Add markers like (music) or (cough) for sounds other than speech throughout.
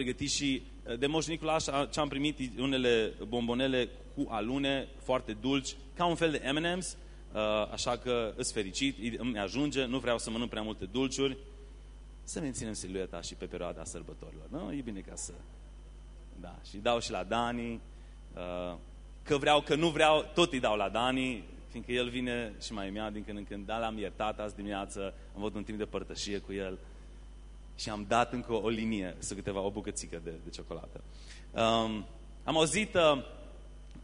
pregătit și uh, de Moș Nicolaș ce am primit unele bombonele cu alune foarte dulci, ca un fel de M&M's, așa că îs fericit, îmi ajunge, nu vreau să mănânc prea multe dulciuri, să menținem silueta și pe perioada sărbătorilor. Nu? E bine ca să... Da, și dau și la Dani, uh, că vreau, că nu vreau, tot îi dau la Dani, fiindcă el vine și mai mea din când în când. Da, l-am iertat azi dimineață, am avut un timp de părtășie cu el și am dat încă o linie, să câteva, o bucățică de, de ciocolată. Um, am auzit, uh,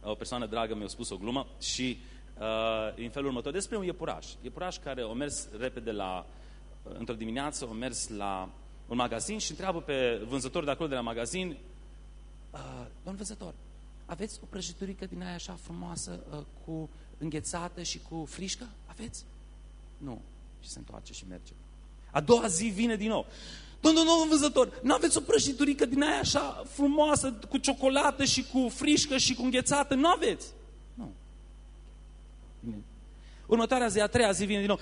o persoană dragă mi-a spus o glumă și uh, în felul următor, despre un iepuraș. Iepuraș care a mers repede la, uh, într-o dimineață, a mers la un magazin și întreabă pe vânzătorul de acolo de la magazin, uh, domn vânzător, aveți o prăjiturică din aia așa frumoasă, uh, cu înghețată și cu frișcă? Aveți? Nu. Și se întoarce și merge. A doua zi vine din nou. Domnul nou vânzător, nu aveți o prăjiturică din aia așa frumoasă, cu ciocolată și cu frișcă și cu înghețată? Nu aveți? Nu. Următoarea zi, a treia zi vine din nou.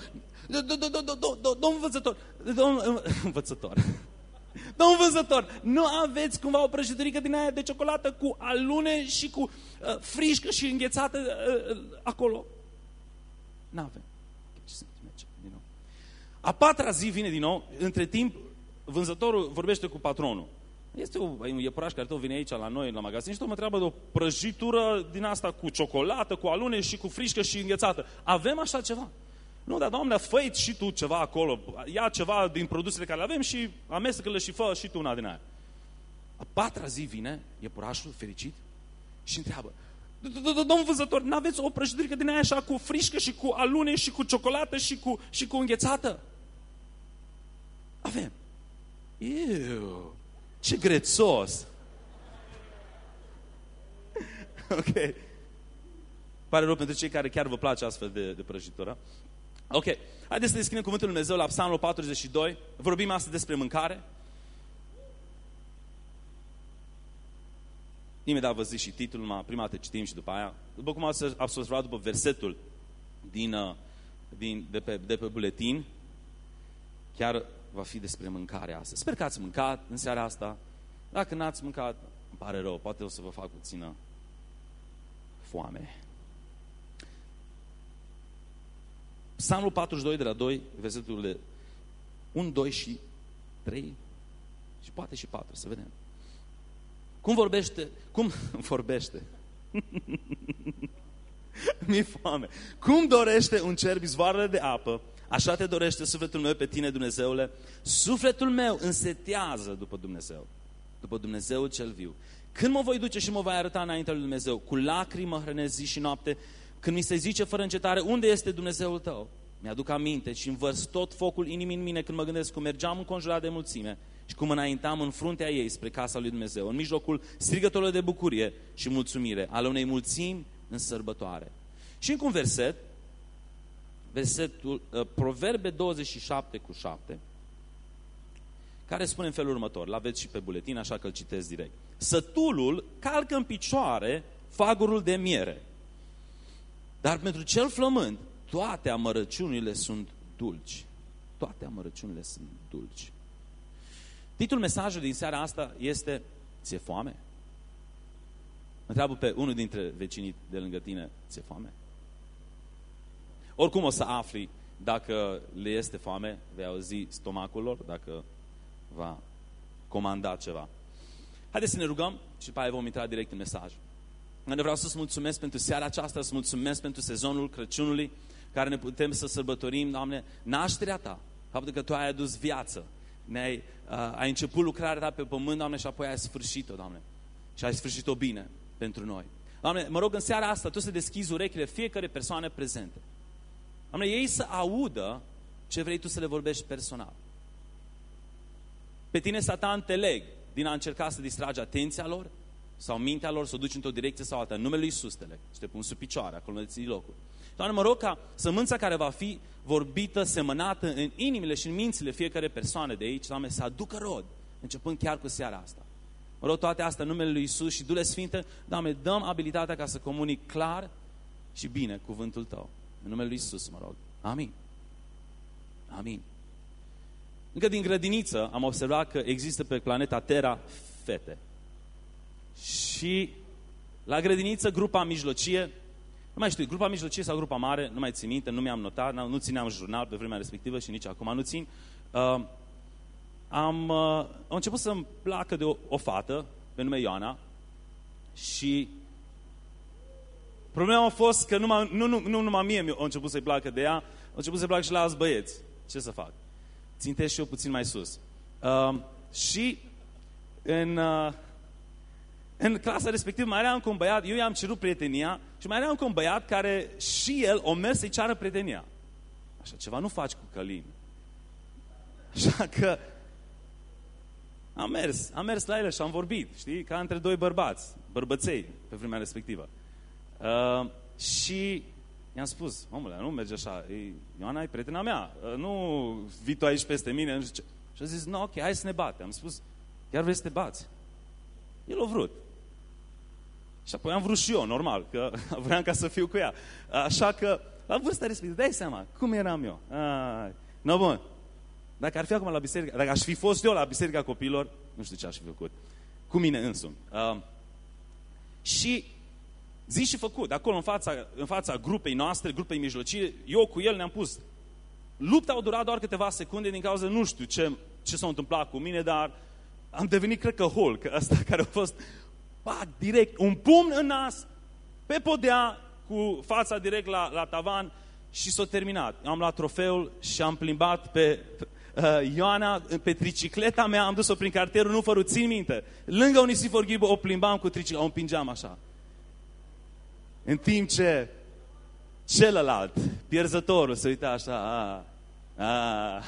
Domnul (laughs) învățător, domnul învățător, domnul vânzător, nu aveți cumva o prăjiturică din aia de ciocolată cu alune și cu uh, frișcă și înghețată uh, uh acolo? Nu avem. A patra zi vine din nou, între timp, vânzătorul vorbește cu patronul. Este un iepuraș care tot vine aici la noi, la magazin, și tot mă întreabă de o prăjitură din asta cu ciocolată, cu alune și cu frișcă și înghețată. Avem așa ceva? Nu, dar doamne, fă și tu ceva acolo, ia ceva din produsele care le avem și amestecă-le și fă și tu una din aia. A patra zi vine iepurașul fericit și întreabă, Domnul vânzător, n-aveți o prăjiturică din aia așa cu frișcă și cu alune și cu ciocolată și cu, și cu înghețată? Avem. Iu, ce grețos! (laughs) ok. Pare rău pentru cei care chiar vă place astfel de, de prăjitură. Ok. Haideți să deschidem Cuvântul Lui Dumnezeu la Psalmul 42. Vorbim astăzi despre mâncare. Imediat vă zic și titlul, prima dată citim și după aia. După cum ați observat după versetul din, uh, din, de, pe, de pe buletin, chiar va fi despre mâncare astăzi. Sper că ați mâncat în seara asta. Dacă n-ați mâncat, îmi pare rău, poate o să vă fac puțină foame. Psalmul 42 de la 2, versetul 1, 2 și 3 și poate și 4, să vedem. Cum vorbește? Cum (laughs) vorbește? (laughs) Mi-e foame. Cum dorește un cerb izvoarele de apă, așa te dorește sufletul meu pe tine, Dumnezeule. Sufletul meu însetează după Dumnezeu, după Dumnezeu cel viu. Când mă voi duce și mă voi arăta înaintea lui Dumnezeu, cu lacrimi mă hrănesc zi și noapte, când mi se zice fără încetare, unde este Dumnezeul tău? Mi-aduc aminte și învărs tot focul inimii în mine când mă gândesc cum mergeam înconjurat de mulțime și cum înaintam în fruntea ei spre casa lui Dumnezeu, în mijlocul strigătorilor de bucurie și mulțumire, ale unei mulțimi în sărbătoare. Și încă un verset, versetul, uh, Proverbe 27 cu 7, care spune în felul următor, l-aveți și pe buletin, așa că îl citesc direct. Sătulul calcă în picioare fagurul de miere, dar pentru cel flământ toate amărăciunile sunt dulci. Toate amărăciunile sunt dulci. Titlul mesajului din seara asta este Ți-e foame? Întreabă pe unul dintre vecinii de lângă tine, ți-e foame? Oricum o să afli dacă le este foame, vei auzi stomacul lor, dacă va comanda ceva. Haideți să ne rugăm și după aia vom intra direct în mesaj. Ne vreau să-ți mulțumesc pentru seara aceasta, să mulțumesc pentru sezonul Crăciunului, care ne putem să sărbătorim, Doamne, nașterea Ta, faptul că Tu ai adus viață, ne-ai, uh, ai început lucrarea Ta pe pământ, Doamne, și apoi ai sfârșit-o, Doamne. Și ai sfârșit-o bine pentru noi. Doamne, mă rog în seara asta Tu să deschizi urechile fiecare persoane prezente. Doamne, ei să audă ce vrei Tu să le vorbești personal. Pe tine, Satan, te leg din a încerca să distragi atenția lor sau mintea lor, să o duci într-o direcție sau alta. În numele Lui Iisus te leg și te pun sub picioare, acolo unde ții locul. Doamne, mă rog ca sămânța care va fi vorbită, semănată în inimile și în mințile fiecare persoane de aici, Doamne, să aducă rod, începând chiar cu seara asta. Mă rog toate astea în numele Lui Isus și Dule Sfinte, Doamne, dăm abilitatea ca să comunic clar și bine cuvântul Tău. În numele Lui Isus, mă rog. Amin. Amin. Încă din grădiniță am observat că există pe planeta Terra fete. Și la grădiniță, grupa mijlocie, nu mai știu, grupa mijlocie sau grupa mare, nu mai țin minte, nu mi-am notat, nu țineam jurnal pe vremea respectivă și nici acum nu țin. Uh, am, uh, am început să-mi placă de o, o fată pe nume Ioana și problema a fost că numai, nu, nu, nu numai mie mi-a început să-i placă de ea, a început să-i placă și la alți băieți. Ce să fac? Țintesc și eu puțin mai sus. Uh, și în, uh, în clasa respectivă mai era încă un băiat, eu i-am cerut prietenia și mai era încă un băiat care și el o mers să-i ceară prietenia. Așa ceva nu faci cu Călin. Așa că am mers, am mers la ele și am vorbit, știi, ca între doi bărbați, bărbăței, pe vremea respectivă. Uh, și i-am spus, omule, nu merge așa, e, Ioana e prietena mea, uh, nu vii tu aici peste mine. Și a zis, nu, ok, hai să ne batem. Am spus, chiar vrei să te bați? El a vrut. Și apoi am vrut și eu, normal, că (laughs) vreau ca să fiu cu ea. Așa că, la vârsta respectivă, dai seama, cum eram eu? Ai, no, bun. Dacă ar fi acum la biserică, dacă aș fi fost eu la biserica copilor, nu știu ce aș fi făcut. Cu mine însumi. Uh, și zi și făcut, de acolo în fața, în fața grupei noastre, grupei mijlocii, eu cu el ne-am pus. Lupta a durat doar câteva secunde din cauza nu știu ce, ce s-a întâmplat cu mine, dar am devenit, cred că, Hulk, (laughs) ăsta care a fost, pac, direct, un pumn în nas, pe podea, cu fața direct la, la tavan și s-a terminat. Am luat trofeul și am plimbat pe uh, Ioana pe tricicleta mea, am dus-o prin cartierul, nu fără țin minte. Lângă un Isifor Ghibu o plimbam cu tricicleta, o împingeam așa. În timp ce celălalt, pierzătorul, se uita așa, a, a,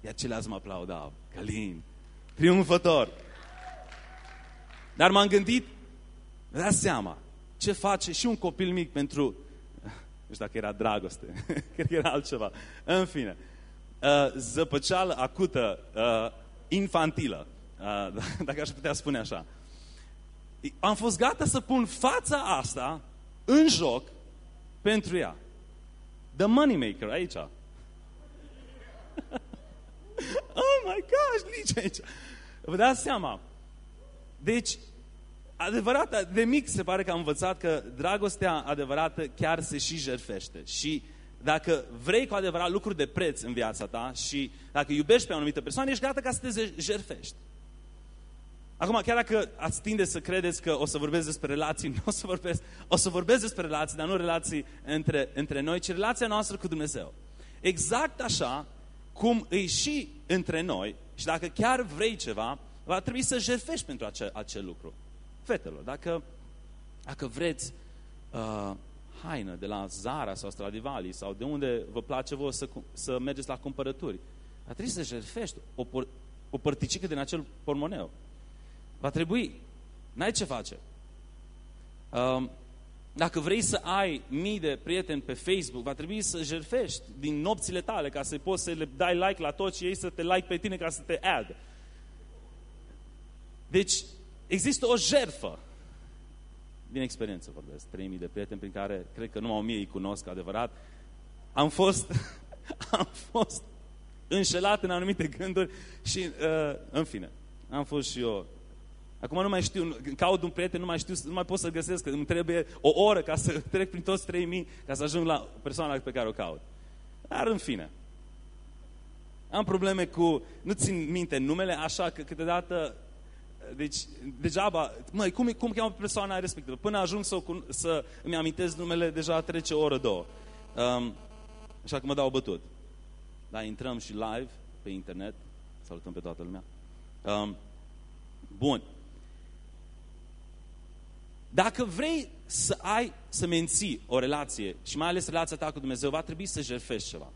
iar ceilalți mă aplaudau. Călin, triumfător. Dar m-am gândit, dați seama, ce face și un copil mic pentru, nu știu dacă era dragoste, (laughs) cred că era altceva. În fine, uh, zăpăceală acută, uh, infantilă, uh, (laughs) dacă aș putea spune așa. Am fost gata să pun fața asta în joc pentru ea. The moneymaker aici. (laughs) oh my gosh, nici aici. Vă dați seama. Deci, adevărat, de mic se pare că am învățat că dragostea adevărată chiar se și jerfește. Și dacă vrei cu adevărat lucruri de preț în viața ta și dacă iubești pe o anumită persoană, ești gata ca să te jerfești. Acum, chiar dacă ați tinde să credeți că o să vorbesc despre relații, (laughs) nu o să vorbesc, o să vorbesc despre relații, dar nu relații între, între noi, ci relația noastră cu Dumnezeu. Exact așa cum îi și între noi și dacă chiar vrei ceva, va trebui să jerfești pentru acel, acel lucru. Fetelor, dacă, dacă vreți uh, haină de la Zara sau Stradivali sau de unde vă place voi să, să mergeți la cumpărături, va trebui să jerfești o, o părticică din acel pormoneu. Va trebui. N-ai ce face. Uh, dacă vrei să ai mii de prieteni pe Facebook, va trebui să jerfești din nopțile tale ca să poți să le dai like la toți și ei să te like pe tine ca să te add. Deci, există o jerfă. Din experiență vorbesc, 3000 de prieteni prin care cred că numai 1000 îi cunosc adevărat. Am fost, (laughs) am fost înșelat în anumite gânduri și, uh, în fine, am fost și eu Acum nu mai știu, caut un prieten, nu mai știu, nu mai pot să găsesc, îmi trebuie o oră ca să (laughs) trec prin toți 3000 ca să ajung la persoana pe care o caut. Dar în fine, am probleme cu, nu țin minte numele, așa că câteodată, deci degeaba, măi, cum, cum cheamă persoana respectivă? Până ajung să, să îmi amintesc numele, deja trece o oră, două. Um, așa că mă dau bătut. Dar intrăm și live pe internet, salutăm pe toată lumea. Um, bun. Dacă vrei să ai, să menții o relație și mai ales relația ta cu Dumnezeu, va trebui să jerfești ceva.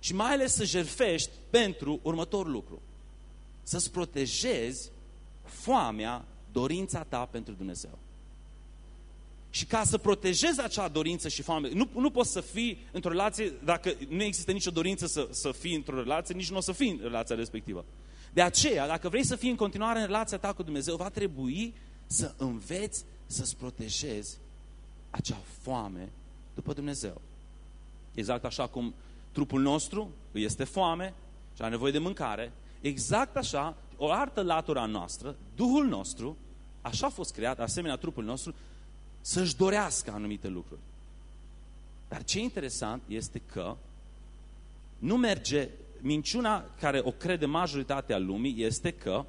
Și mai ales să jerfești pentru următorul lucru. Să-ți protejezi foamea, dorința ta pentru Dumnezeu. Și ca să protejezi acea dorință și foame, nu, nu poți să fii într-o relație, dacă nu există nicio dorință să, să fii într-o relație, nici nu o să fii în relația respectivă. De aceea, dacă vrei să fii în continuare în relația ta cu Dumnezeu, va trebui să înveți să-ți protejezi acea foame după Dumnezeu. Exact așa cum trupul nostru îi este foame și are nevoie de mâncare, exact așa o altă latura noastră, Duhul nostru, așa a fost creat, asemenea trupul nostru, să-și dorească anumite lucruri. Dar ce interesant este că nu merge, minciuna care o crede majoritatea lumii este că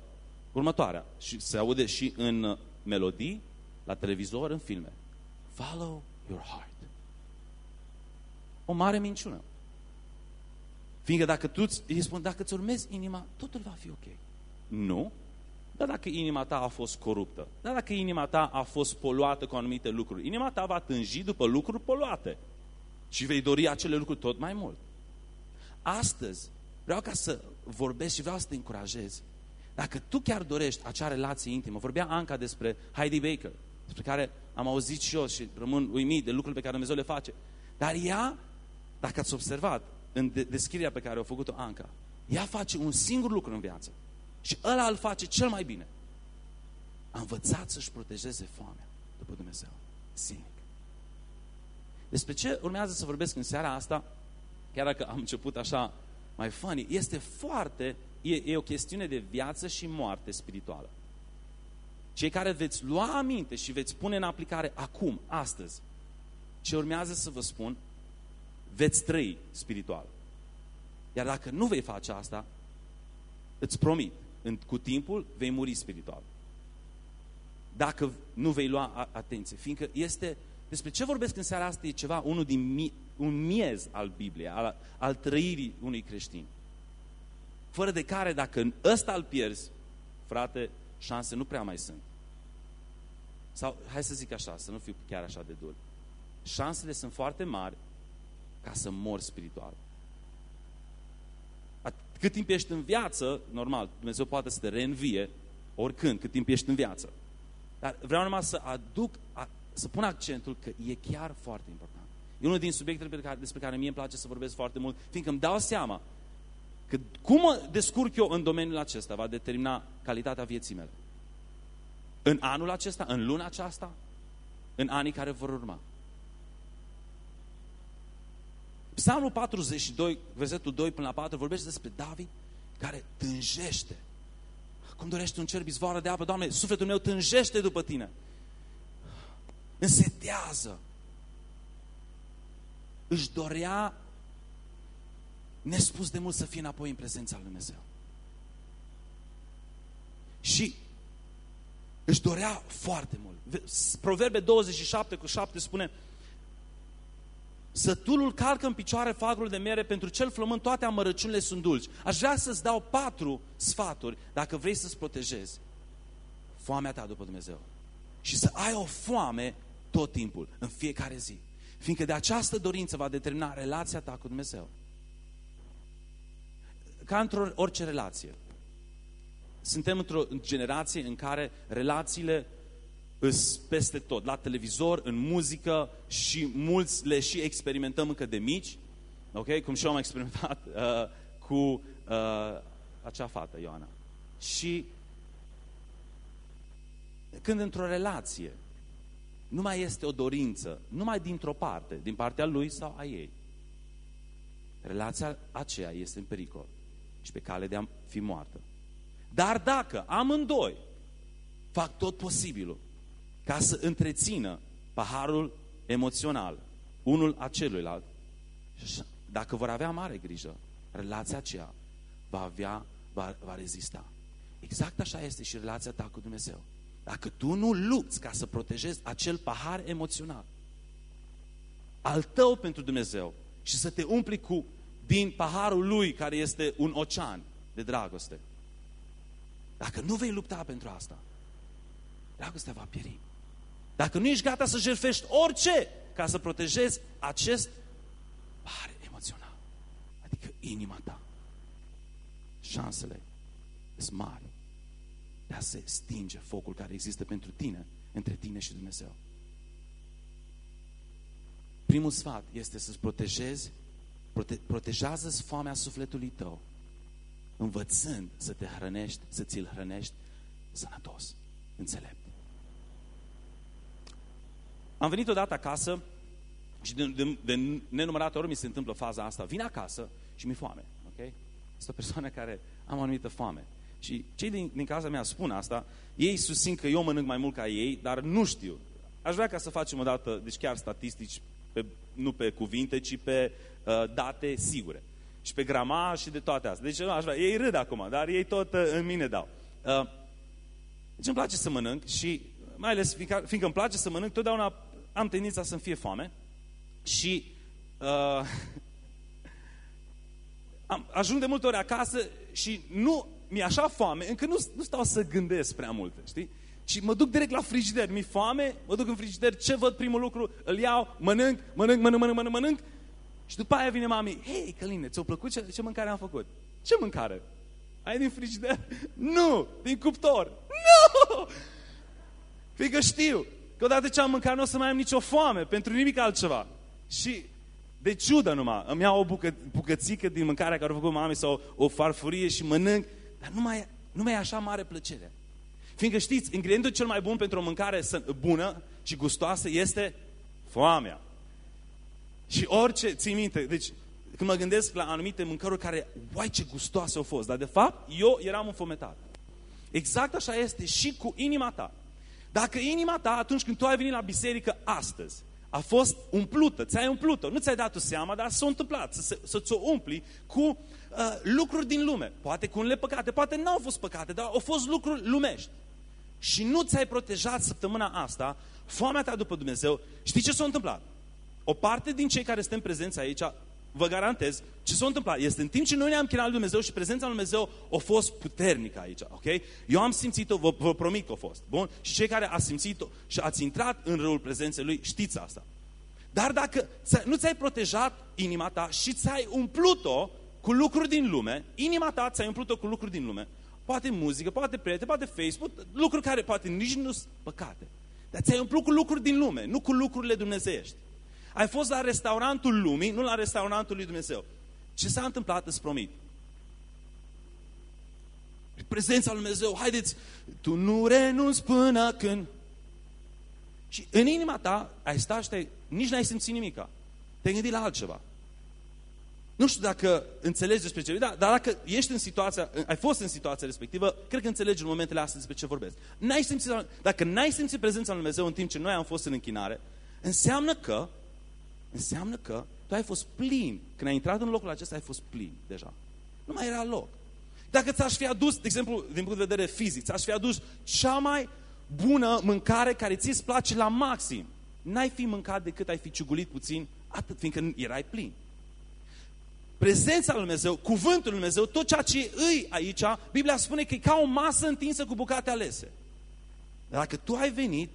următoarea, și se aude și în melodii, la televizor, în filme. Follow your heart. O mare minciună. Fiindcă dacă tu îi spun, dacă îți urmezi inima, totul va fi ok. Nu. Dar dacă inima ta a fost coruptă, dar dacă inima ta a fost poluată cu anumite lucruri, inima ta va tânji după lucruri poluate. Și vei dori acele lucruri tot mai mult. Astăzi, vreau ca să vorbesc și vreau să te încurajez. Dacă tu chiar dorești acea relație intimă, vorbea Anca despre Heidi Baker, despre care am auzit și eu și rămân uimit de lucrurile pe care Dumnezeu le face. Dar ea, dacă ați observat, în descrierea pe care a făcut-o Anca, ea face un singur lucru în viață. Și ăla îl face cel mai bine. A învățat să-și protejeze foamea după Dumnezeu. Singur. Despre ce urmează să vorbesc în seara asta, chiar dacă am început așa mai funny, este foarte, e, e o chestiune de viață și moarte spirituală. Cei care veți lua aminte și veți pune în aplicare acum, astăzi, ce urmează să vă spun, veți trăi spiritual. Iar dacă nu vei face asta, îți promit, în, cu timpul vei muri spiritual. Dacă nu vei lua atenție, fiindcă este, despre ce vorbesc în seara asta e ceva, unul din mi, un miez al Bibliei, al, al trăirii unui creștin. Fără de care, dacă ăsta îl pierzi, frate, șanse nu prea mai sunt. Sau, hai să zic așa, să nu fiu chiar așa de dur. Șansele sunt foarte mari ca să mor spiritual. Cât timp ești în viață, normal, Dumnezeu poate să te reînvie oricând, cât timp ești în viață. Dar vreau numai să aduc, să pun accentul că e chiar foarte important. E unul din subiectele care, despre care mie îmi place să vorbesc foarte mult, fiindcă îmi dau seama că cum mă descurc eu în domeniul acesta va determina calitatea vieții mele. În anul acesta, în luna aceasta, în anii care vor urma. Psalmul 42, versetul 2 până la 4, vorbește despre David care tânjește. Cum dorește un cer bizvoară de apă, Doamne, sufletul meu tânjește după Tine. Însetează. Își dorea nespus de mult să fie înapoi în prezența lui Dumnezeu. Și își dorea foarte mult. Proverbe 27 cu 7 spune Sătulul calcă în picioare fagrul de mere, pentru cel flământ toate amărăciunile sunt dulci. Aș vrea să-ți dau patru sfaturi dacă vrei să-ți protejezi foamea ta după Dumnezeu. Și să ai o foame tot timpul, în fiecare zi. Fiindcă de această dorință va determina relația ta cu Dumnezeu. Ca într-o orice relație. Suntem într-o generație în care relațiile îs peste tot, la televizor, în muzică și mulți le și experimentăm încă de mici, ok? Cum și eu am experimentat (laughs) uh, cu uh, acea fată, Ioana. Și când într-o relație nu mai este o dorință, numai dintr-o parte, din partea lui sau a ei, relația aceea este în pericol și pe cale de a fi moartă. Dar dacă amândoi fac tot posibilul ca să întrețină paharul emoțional, unul a celuilalt. Și dacă vor avea mare grijă, relația aceea va avea, va, va rezista. Exact așa este și relația ta cu Dumnezeu. Dacă tu nu lupți ca să protejezi acel pahar emoțional al tău pentru Dumnezeu și să te umpli cu din paharul lui care este un ocean de dragoste. Dacă nu vei lupta pentru asta, dragostea va pieri. Dacă nu ești gata să jertfești orice ca să protejezi acest pare emoțional, adică inima ta, șansele sunt mari de a se stinge focul care există pentru tine, între tine și Dumnezeu. Primul sfat este să-ți protejezi, prote, protejează-ți foamea sufletului tău, învățând să te hrănești, să ți-l hrănești sănătos, înțelept. Am venit odată acasă și de, de, de nenumărate ori mi se întâmplă faza asta. Vin acasă și mi-e foame. ok? Este o persoană care am o anumită foame. Și cei din, din casa mea spun asta, ei susțin că eu mănânc mai mult ca ei, dar nu știu. Aș vrea ca să facem o dată, deci chiar statistici, pe, nu pe cuvinte, ci pe uh, date sigure. Și pe gramaj și de toate astea. Deci nu, aș vrea, ei râd acum, dar ei tot uh, în mine dau. Uh, deci îmi place să mănânc și mai ales fiindcă, fiindcă îmi place să mănânc, totdeauna am tendința să-mi fie foame și uh, (laughs) am, ajung de multe ori acasă și nu mi-e așa foame încât nu, nu stau să gândesc prea multe, știi? Și mă duc direct la frigider, mi-e foame, mă duc în frigider, ce văd primul lucru, îl iau, mănânc, mănânc, mănânc, mănânc, mănânc, mănânc și după aia vine mami, hei, Căline, ți-a plăcut ce, ce mâncare am făcut? Ce mâncare? Ai din frigider? (laughs) Nu! Din cuptor? Nu! (laughs) Fiindcă știu că odată ce am mâncat nu o să mai am nicio foame pentru nimic altceva. Și de ciudă numai, îmi iau o bucă, bucățică din mâncarea care a făcut mami sau o farfurie și mănânc, dar nu mai, nu mai e așa mare plăcere. Fiindcă știți, ingredientul cel mai bun pentru o mâncare bună și gustoasă este foamea. Și orice, ții minte, deci când mă gândesc la anumite mâncăruri care, uai ce gustoase au fost, dar de fapt eu eram înfometat. Exact așa este și cu inima ta. Dacă inima ta, atunci când tu ai venit la biserică astăzi, a fost umplută, ți-ai umplut-o, nu ți-ai dat-o seama, dar s-a întâmplat să, să ți-o umpli cu uh, lucruri din lume. Poate cu unele păcate, poate n-au fost păcate, dar au fost lucruri lumești. Și nu ți-ai protejat săptămâna asta foamea ta după Dumnezeu. Știi ce s-a întâmplat? O parte din cei care suntem prezenți aici vă garantez, ce s-a întâmplat este în timp ce noi ne-am chinat lui Dumnezeu și prezența lui Dumnezeu a fost puternică aici, ok? Eu am simțit-o, vă, vă promit că a fost, bun? Și cei care ați simțit-o și ați intrat în râul prezenței lui, știți asta. Dar dacă nu ți-ai protejat inima ta și ți-ai umplut-o cu lucruri din lume, inima ta ți-ai umplut-o cu lucruri din lume, poate muzică, poate prieteni, poate Facebook, lucruri care poate nici nu sunt păcate. Dar ți-ai umplut cu lucruri din lume, nu cu lucrurile dumnezeiești. Ai fost la restaurantul lumii, nu la restaurantul lui Dumnezeu. Ce s-a întâmplat, îți promit? Prezența lui Dumnezeu, haideți, tu nu renunți până când... Și în inima ta ai stat și te nici n-ai simțit nimica. Te-ai gândit la altceva. Nu știu dacă înțelegi despre ce, da, dar dacă ești în situația, ai fost în situația respectivă, cred că înțelegi în momentele astea despre ce vorbesc. N-ai simțit, dacă n-ai simțit prezența lui Dumnezeu în timp ce noi am fost în închinare, înseamnă că Înseamnă că tu ai fost plin. Când ai intrat în locul acesta, ai fost plin deja. Nu mai era loc. Dacă ți-aș fi adus, de exemplu, din punct de vedere fizic, ți-aș fi adus cea mai bună mâncare care ți-ți place la maxim, n-ai fi mâncat decât ai fi ciugulit puțin, atât, fiindcă erai plin. Prezența lui Dumnezeu, cuvântul lui Dumnezeu, tot ceea ce îi aici, Biblia spune că e ca o masă întinsă cu bucate alese. Dar dacă tu ai venit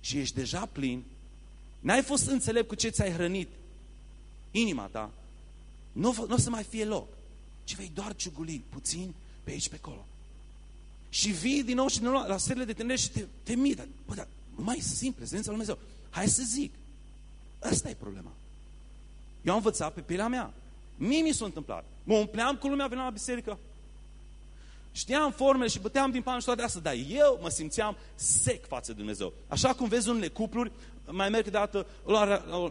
și ești deja plin, N-ai fost înțelept cu ce ți-ai hrănit inima ta, nu, nu o să mai fie loc. Ci vei doar ciuguli puțin pe aici, pe acolo. Și vii din nou și din nou la serile de tineri și te, te mii. Dar, bă, dar nu mai simt prezența lui Dumnezeu. Hai să zic. Asta e problema. Eu am învățat pe pielea mea. Mie mi s-a întâmplat. Mă umpleam cu lumea, veneam la biserică. Știam formele și băteam din palme și toate astea, dar eu mă simțeam sec față de Dumnezeu. Așa cum vezi unele cupluri, mai merg câteodată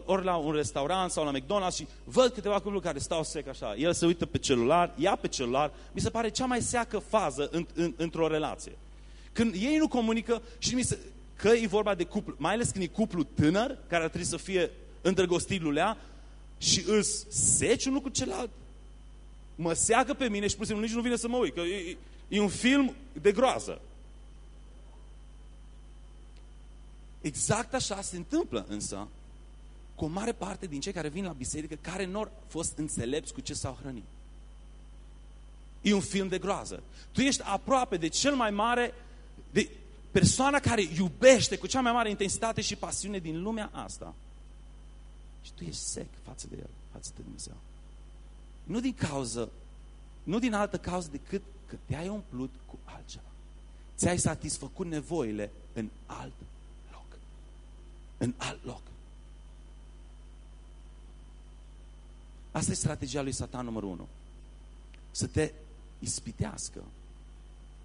ori la un restaurant sau la McDonald's și văd câteva cupluri care stau sec așa. El se uită pe celular, ia pe celular, mi se pare cea mai seacă fază în, în, într-o relație. Când ei nu comunică și mi se, că e vorba de cuplu, mai ales când e cuplu tânăr, care ar trebui să fie îndrăgostit lulea, și îs seci unul cu celălalt, mă seacă pe mine și pur și simplu nici nu vine să mă uit, că e, e un film de groază. Exact așa se întâmplă însă cu o mare parte din cei care vin la biserică care nu au fost înțelepți cu ce s-au hrănit. E un film de groază. Tu ești aproape de cel mai mare, de persoana care iubește cu cea mai mare intensitate și pasiune din lumea asta. Și tu ești sec față de el, față de Dumnezeu. Nu din cauză, nu din altă cauză decât că te-ai umplut cu altceva. Ți-ai satisfăcut nevoile în alt în alt loc. Asta e strategia lui Satan numărul unu. Să te ispitească,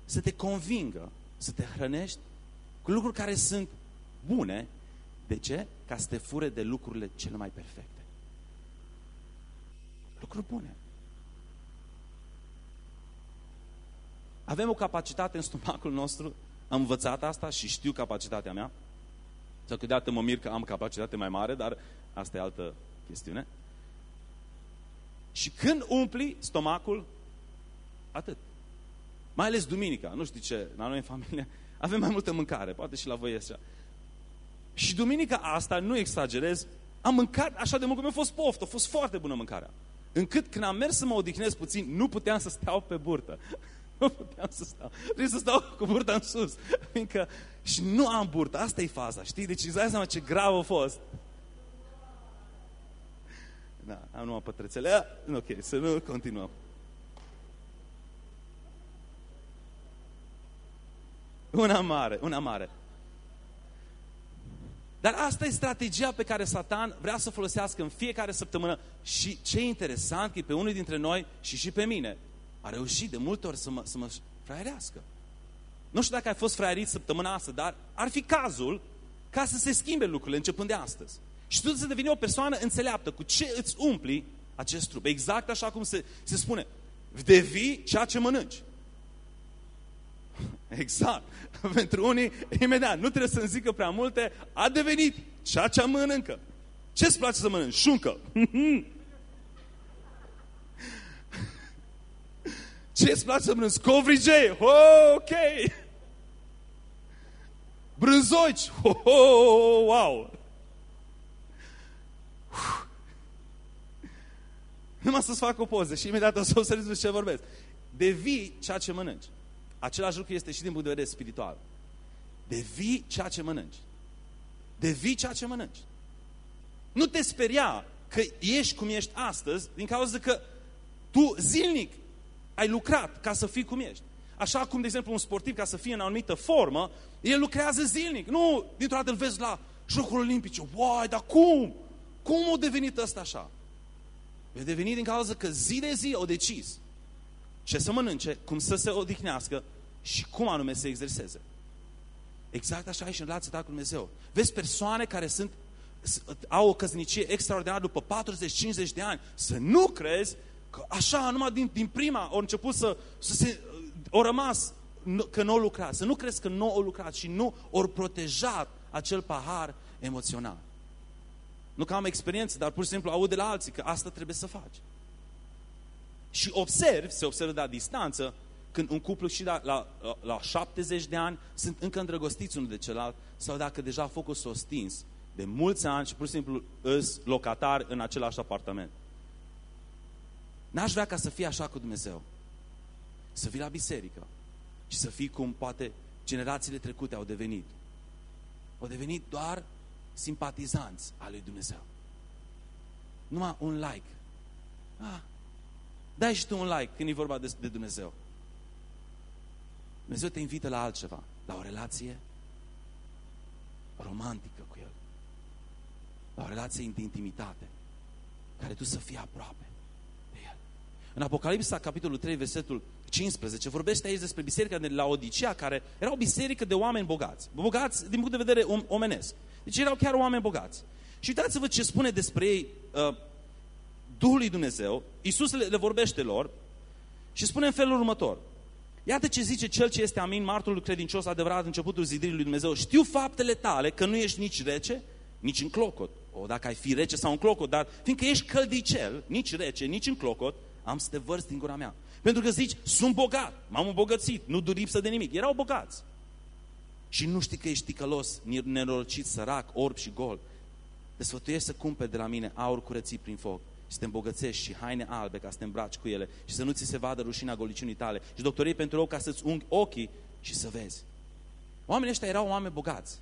să te convingă, să te hrănești cu lucruri care sunt bune. De ce? Ca să te fure de lucrurile cele mai perfecte. Lucruri bune. Avem o capacitate în stomacul nostru, am învățat asta și știu capacitatea mea. Sau câteodată mă mir că am capacitate mai mare, dar asta e altă chestiune. Și când umpli stomacul, atât. Mai ales duminica, nu știu ce, la noi în familie (laughs) avem mai multă mâncare, poate și la voi așa. Și duminica asta, nu exagerez, am mâncat așa de mult că mi-a fost poftă, a fost foarte bună mâncarea. Încât când am mers să mă odihnesc puțin, nu puteam să stau pe burtă. (laughs) Nu puteam să stau. Trebuie să stau cu burta în sus. Fiindcă, și nu am burtă, asta e faza, știi? Deci îți dai seama ce grav a fost. Da, am numai pătrățele. Ah, ok, să nu continuăm. Una mare, una mare. Dar asta e strategia pe care Satan vrea să folosească în fiecare săptămână. Și ce e interesant, că e pe unul dintre noi și și pe mine, a reușit de multe ori să mă, să mă fraierească. Nu știu dacă ai fost fraierit săptămâna asta, dar ar fi cazul ca să se schimbe lucrurile începând de astăzi. Și tu să deveni o persoană înțeleaptă. Cu ce îți umpli acest trup? Exact așa cum se, se spune. Devii ceea ce mănânci. (laughs) Exact. (laughs) Pentru unii, imediat, nu trebuie să-mi zică prea multe, a devenit ceea ce mănâncă. Ce-ți place să mănânci? Șuncă. (laughs) Ce-ți place să mănânci? Covrigei. Oh, ok. Brânzoici. Oh, oh, oh, wow. Numai să-ți fac o poză și imediat o să observi ce vorbesc. Devii ceea ce mănânci. Același lucru este și din punct de vedere spiritual. Devii ceea ce mănânci. Devii ceea ce mănânci. Nu te speria că ești cum ești astăzi din cauza că tu zilnic ai lucrat ca să fii cum ești. Așa cum, de exemplu, un sportiv, ca să fie în o anumită formă, el lucrează zilnic. Nu, dintr-o dată îl vezi la Jocurile Olimpice. Uai, dar cum? Cum a devenit ăsta așa? A devenit din cauza că zi de zi o decis ce să mănânce, cum să se odihnească și cum anume să exerseze. Exact așa e și în relația ta cu Dumnezeu. Vezi persoane care sunt, au o căsnicie extraordinară după 40-50 de ani. Să nu crezi că așa, numai din, din prima, au început să, să se, au rămas că nu au lucrat. Să nu crezi că nu au lucrat și nu au protejat acel pahar emoțional. Nu că am experiență, dar pur și simplu aud de la alții că asta trebuie să faci. Și observ, se observă de la distanță, când un cuplu și la, la, la 70 de ani sunt încă îndrăgostiți unul de celălalt sau dacă deja focul s-a stins de mulți ani și pur și simplu îs locatar în același apartament. N-aș vrea ca să fie așa cu Dumnezeu. Să vii la biserică și să fii cum poate generațiile trecute au devenit. Au devenit doar simpatizanți al lui Dumnezeu. Numai un like. Ah, dai și tu un like când e vorba de, de Dumnezeu. Dumnezeu te invită la altceva, la o relație romantică cu El. La o relație de intimitate, care tu să fii aproape de El. În Apocalipsa, capitolul 3, versetul 15, vorbește aici despre biserica de la Odisea, care era o biserică de oameni bogați. Bogați din punct de vedere omenesc. Deci erau chiar oameni bogați. Și uitați-vă ce spune despre ei uh, Duhul lui Dumnezeu, Iisus le, le vorbește lor și spune în felul următor. Iată ce zice cel ce este amin, martorul credincios adevărat, începutul zidirii lui Dumnezeu. Știu faptele tale că nu ești nici rece, nici în clocot. O, dacă ai fi rece sau în clocot, dar fiindcă ești căldicel, nici rece, nici în clocot, am să te vărți din gura mea. Pentru că zici, sunt bogat, m-am îmbogățit, nu dur lipsă de nimic. Erau bogați. Și nu știi că ești ticălos, nenorocit, sărac, orb și gol. Te sfătuiești să cumperi de la mine aur curățit prin foc și să te îmbogățești și haine albe ca să te îmbraci cu ele și să nu ți se vadă rușina goliciunii tale și doctorii pentru ochi ca să-ți unghi ochii și să vezi. Oamenii ăștia erau oameni bogați.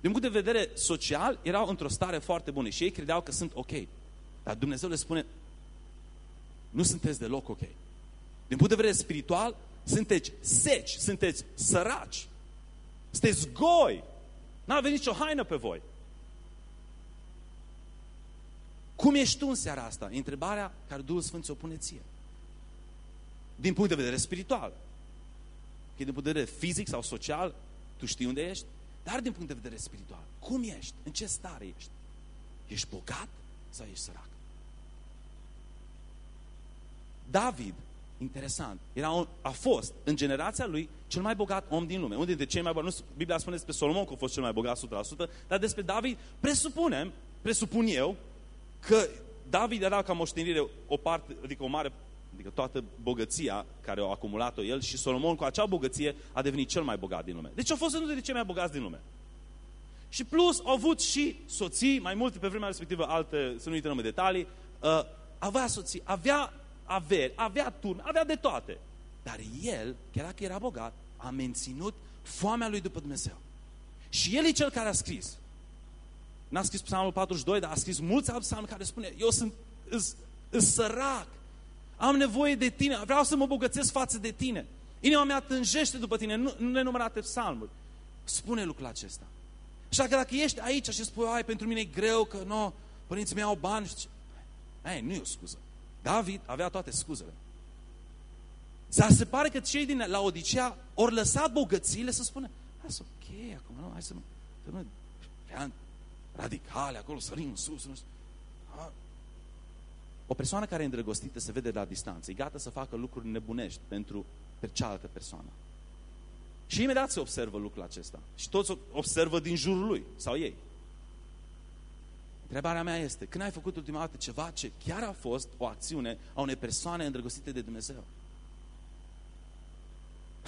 Din punct de vedere social, erau într-o stare foarte bună și ei credeau că sunt ok. Dar Dumnezeu le spune, nu sunteți deloc ok. Din punct de vedere spiritual, sunteți seci, sunteți săraci, sunteți goi, n-aveți nicio haină pe voi. Cum ești tu în seara asta? E întrebarea care Duhul Sfânt ți-o pune ție. Din punct de vedere spiritual. Că din punct de vedere fizic sau social, tu știi unde ești, dar din punct de vedere spiritual. Cum ești? În ce stare ești? Ești bogat sau ești sărac? David Interesant. Era un, a fost, în generația lui, cel mai bogat om din lume. Unul dintre cei mai bogați. Biblia spune despre Solomon că a fost cel mai bogat 100%, dar despre David presupunem, presupun eu, că David era ca moștenire o parte, adică o mare, adică toată bogăția care a acumulat-o el și Solomon cu acea bogăție a devenit cel mai bogat din lume. Deci a fost unul dintre cei mai bogați din lume. Și plus au avut și soții, mai multe pe vremea respectivă, alte, să nu uităm în detalii, uh, avea soții, avea averi, avea turme, avea de toate. Dar el, chiar dacă era bogat, a menținut foamea lui după Dumnezeu. Și el e cel care a scris. N-a scris psalmul 42, dar a scris mulți alți psalmi care spune, eu sunt îs, îs sărac, am nevoie de tine, vreau să mă bogățesc față de tine. Inima mea tânjește după tine, nu, nu nenumărate psalmuri. Spune lucrul acesta. Așa că dacă ești aici și spui, ai, pentru mine e greu, că nu, părinții mei au bani, ai, nu e o scuză. David avea toate scuzele. Dar se pare că cei din la Odisea ori lăsat bogățiile să spună, hai să ok, acum nu, hai să nu, să nu radicale acolo, sărim în sus. Nu, o persoană care e îndrăgostită se vede la distanță, e gata să facă lucruri nebunești pentru pe cealaltă persoană. Și imediat se observă lucrul acesta. Și toți observă din jurul lui sau ei. Întrebarea mea este, când ai făcut ultima dată ceva ce chiar a fost o acțiune a unei persoane îndrăgostite de Dumnezeu?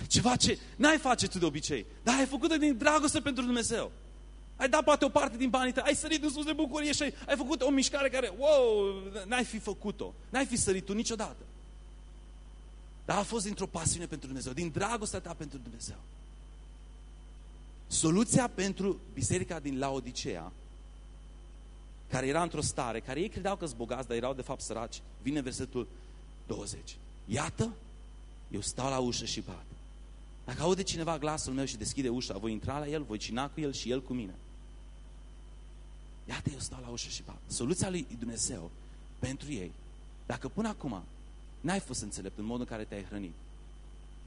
Ceva ce n-ai face tu de obicei, dar ai făcut-o din dragoste pentru Dumnezeu. Ai dat poate o parte din banii tăi, ai sărit în sus de bucurie și ai, ai făcut o mișcare care, wow, n-ai fi făcut-o. N-ai fi sărit tu niciodată. Dar a fost dintr-o pasiune pentru Dumnezeu, din dragostea ta pentru Dumnezeu. Soluția pentru biserica din Laodicea care era într-o stare, care ei credeau că sunt bogați, dar erau de fapt săraci, vine versetul 20. Iată, eu stau la ușă și bat. Dacă aude cineva glasul meu și deschide ușa, voi intra la el, voi cina cu el și el cu mine. Iată, eu stau la ușă și bat. Soluția lui Dumnezeu pentru ei, dacă până acum n-ai fost înțelept în modul în care te-ai hrănit,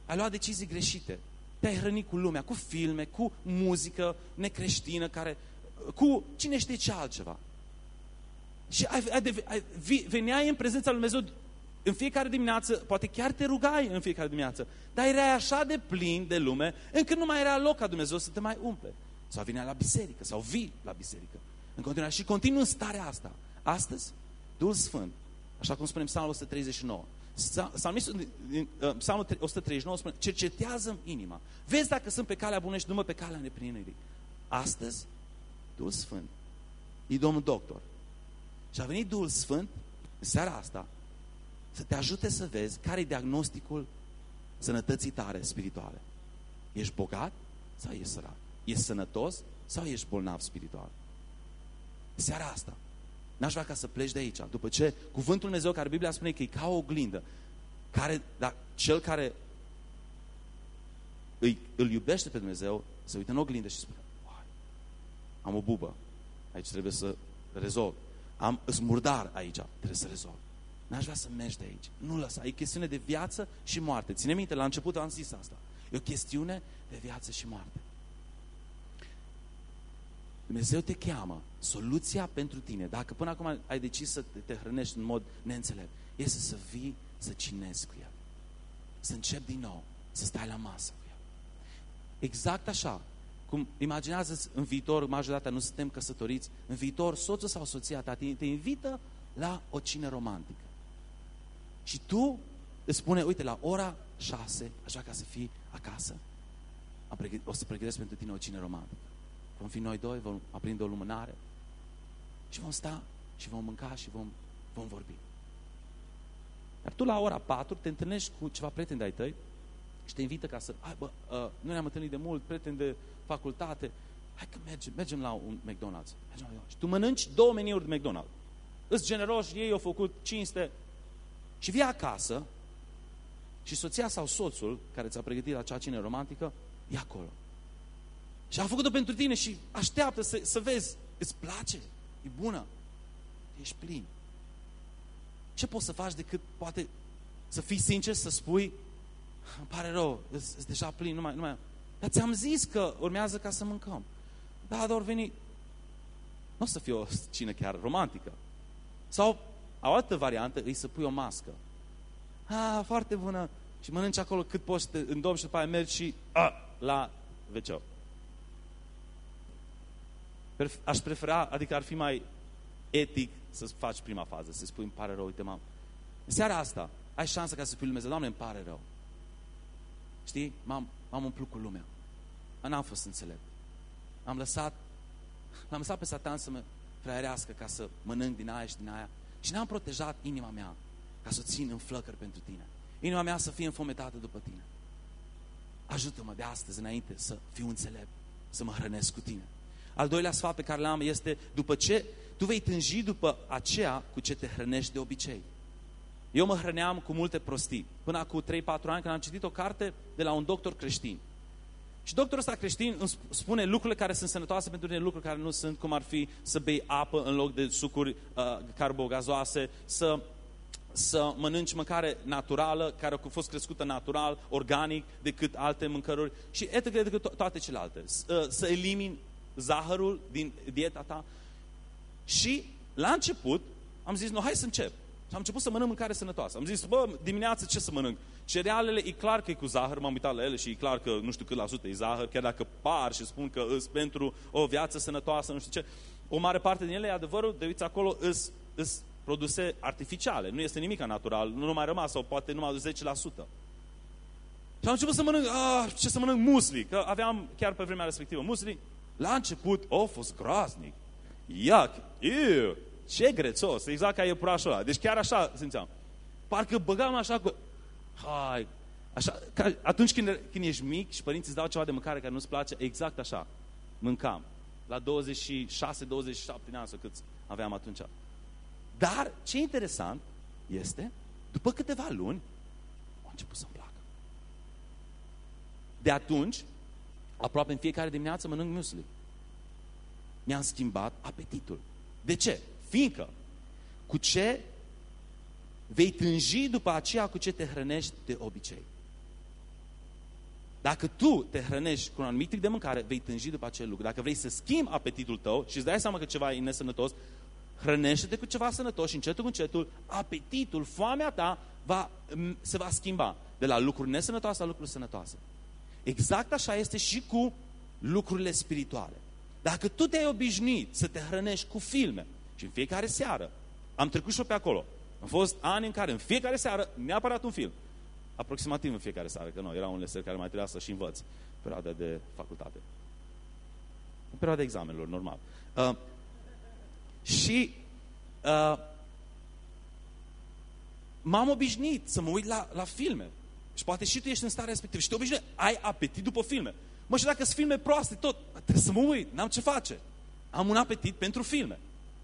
ai luat decizii greșite, te-ai hrănit cu lumea, cu filme, cu muzică necreștină, care, cu cine știe ce altceva. Și ai, ai, ai, veneai în prezența lui Dumnezeu în fiecare dimineață, poate chiar te rugai în fiecare dimineață, dar erai așa de plin de lume, încât nu mai era loc ca Dumnezeu să te mai umple. Sau vinea la biserică, sau vii la biserică. În continuare. Și continuu în starea asta. Astăzi, Duhul Sfânt, așa cum spunem Psalmul 139, Psalmistul, uh, Psalmul 139 spune, cercetează inima. Vezi dacă sunt pe calea bună și numai pe calea neprinirii. Astăzi, Duhul Sfânt, e Domnul Doctor. Și a venit Duhul Sfânt în seara asta să te ajute să vezi care e diagnosticul sănătății tare spirituale. Ești bogat sau ești sărac? Ești sănătos sau ești bolnav spiritual? Seara asta. N-aș vrea ca să pleci de aici. După ce cuvântul Dumnezeu, care Biblia spune că e ca o oglindă, care, dar cel care îi, îl iubește pe Dumnezeu, se uită în oglindă și spune, am o bubă, aici trebuie să rezolv am smurdar aici, trebuie să rezolv. N-aș vrea să mergi de aici. Nu lăsa. E chestiune de viață și moarte. Ține minte, la început am zis asta. E o chestiune de viață și moarte. Dumnezeu te cheamă. Soluția pentru tine, dacă până acum ai decis să te hrănești în mod neînțelept, este să vii să cinezi cu El. Să începi din nou, să stai la masă cu El. Exact așa cum imaginează în viitor, majoritatea nu suntem căsătoriți, în viitor soțul sau soția ta te, te invită la o cină romantică. Și tu îți spune, uite, la ora 6, așa ca să fii acasă, o să pregătesc pentru tine o cină romantică. Vom fi noi doi, vom aprinde o lumânare și vom sta și vom mânca și vom, vom vorbi. Dar tu la ora 4 te întâlnești cu ceva prieteni de-ai tăi și te invită ca să, hai bă, uh, nu ne-am întâlnit de mult, prieteni de facultate, hai că mergem, mergem la un McDonald's. Mergem la și tu mănânci două meniuri de McDonald's. Îți generoși, ei au făcut cinste și vii acasă și soția sau soțul care ți-a pregătit acea cine romantică e acolo. Și a făcut-o pentru tine și așteaptă să, să vezi, îți place, e bună, ești plin. Ce poți să faci decât poate să fii sincer, să spui, îmi pare rău, sunt deja plin, nu mai, nu mai... Dar ți-am zis că urmează ca să mâncăm. Da, dar ori veni... Nu o să fie o cină chiar romantică. Sau, o altă variantă, e să pui o mască. a, foarte bună, și mănânci acolo cât poți să te îndomi și după aia mergi și a, la wc Aș prefera, adică ar fi mai etic să faci prima fază, să spui, îmi pare rău, uite, mam. În seara asta, ai șansa ca să spui lui Dumnezeu, Doamne, îmi pare rău. Știi? M-am, m-am umplut cu lumea. N-am fost înțelept. Am lăsat, l-am lăsat pe Satan să mă fraierească ca să mănânc din aia și din aia. Și n-am protejat inima mea ca să o țin în flăcări pentru tine. Inima mea să fie înfometată după tine. Ajută-mă de astăzi înainte să fiu înțelept, să mă hrănesc cu tine. Al doilea sfat pe care l-am este, după ce tu vei tânji după aceea cu ce te hrănești de obicei. Eu mă hrăneam cu multe prostii. Până cu 3-4 ani când am citit o carte de la un doctor creștin. Și doctorul ăsta creștin îmi spune lucrurile care sunt sănătoase pentru tine, lucruri care nu sunt, cum ar fi să bei apă în loc de sucuri uh, carbogazoase, să, să mănânci mâncare naturală, care a fost crescută natural, organic, decât alte mâncăruri și etc. decât to toate celelalte. Uh, să elimini zahărul din dieta ta. Și la început am zis, nu, hai să încep. Și am început să mănânc mâncare sănătoasă. Am zis, bă, dimineața ce să mănânc? Cerealele, e clar că e cu zahăr, m-am uitat la ele și e clar că nu știu cât la sută e zahăr, chiar dacă par și spun că îs pentru o viață sănătoasă, nu știu ce. O mare parte din ele, e adevărul, de uiți acolo, îs, îs produse artificiale. Nu este nimic natural, nu mai rămas, sau poate numai 10%. Și am început să mănânc, ah, ce să mănânc musli, că aveam chiar pe vremea respectivă musli. La început, a fost groaznic. Iac, iu, ce grețos, exact ca iepurașul ăla. Deci chiar așa simțeam. Parcă băgam așa cu... Hai, așa, ca, atunci când, când ești mic și părinții îți dau ceva de mâncare care nu-ți place, exact așa mâncam. La 26-27 de ani sau cât aveam atunci. Dar ce interesant este, după câteva luni, a început să-mi placă. De atunci, aproape în fiecare dimineață mănânc muesli. Mi-am schimbat apetitul. De ce? Fiindcă cu ce vei tânji după aceea cu ce te hrănești de obicei. Dacă tu te hrănești cu un anumit tip de mâncare, vei tânji după acel lucru. Dacă vrei să schimbi apetitul tău și îți dai seama că ceva e nesănătos, hrănește-te cu ceva sănătos și încetul cu încetul, apetitul, foamea ta va, se va schimba de la lucruri nesănătoase la lucruri sănătoase. Exact așa este și cu lucrurile spirituale. Dacă tu te-ai obișnuit să te hrănești cu filme, și în fiecare seară, am trecut și pe acolo. Am fost ani în care în fiecare seară, neapărat un film. Aproximativ în fiecare seară, că nu, era un lesel care mai trebuia să și învăț perioada de facultate. În perioada examenelor, normal. Uh, și uh, m-am obișnuit să mă uit la, la filme. Și poate și tu ești în starea respectivă și te obișnuit, ai apetit după filme. Mă, și dacă sunt filme proaste, tot, trebuie să mă uit, n-am ce face. Am un apetit pentru filme.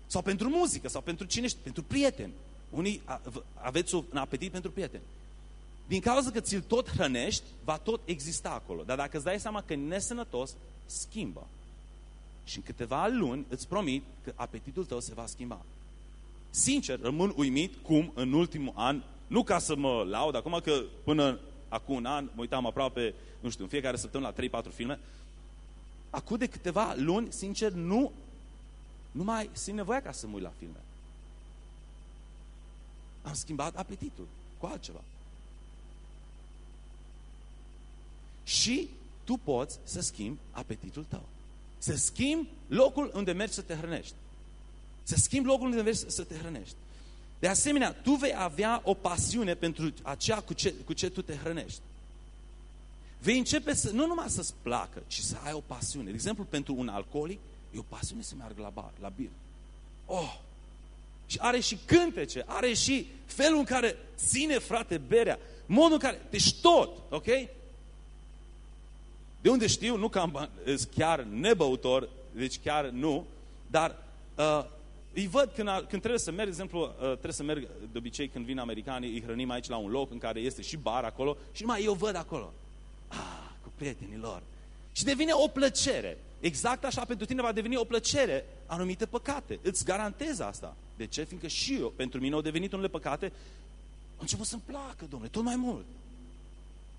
Sau pentru muzică, sau pentru cine știu, pentru prieteni. Unii aveți un apetit pentru prieteni. Din cauza că ți-l tot hrănești, va tot exista acolo. Dar dacă îți dai seama că e nesănătos, schimbă. Și în câteva luni îți promit că apetitul tău se va schimba. Sincer, rămân uimit cum în ultimul an, nu ca să mă laud acum, că până acum un an mă uitam aproape, nu știu, în fiecare săptămână la 3-4 filme, acum de câteva luni, sincer, nu nu mai simt nevoia ca să mă uit la filme. Am schimbat apetitul cu altceva. Și tu poți să schimbi apetitul tău. Să schimbi locul unde mergi să te hrănești. Să schimbi locul unde mergi să te hrănești. De asemenea, tu vei avea o pasiune pentru aceea cu ce, cu ce tu te hrănești. Vei începe să, nu numai să-ți placă, ci să ai o pasiune. De exemplu, pentru un alcoolic, E o pasiune să meargă la bar, la bir. Oh! Și are și cântece, are și felul în care ține, frate, berea. Modul în care, deci tot, ok? De unde știu, nu că am, chiar nebăutor, deci chiar nu, dar uh, îi văd când, când trebuie să merg, de exemplu, uh, trebuie să merg de obicei când vin americanii, îi hrănim aici la un loc în care este și bar acolo și mai eu văd acolo. Ah, cu prietenii lor. Și devine o plăcere. Exact așa pentru tine va deveni o plăcere anumite păcate. Îți garantez asta. De ce? Fiindcă și eu, pentru mine au devenit unele păcate, au început să-mi placă, domnule, tot mai mult.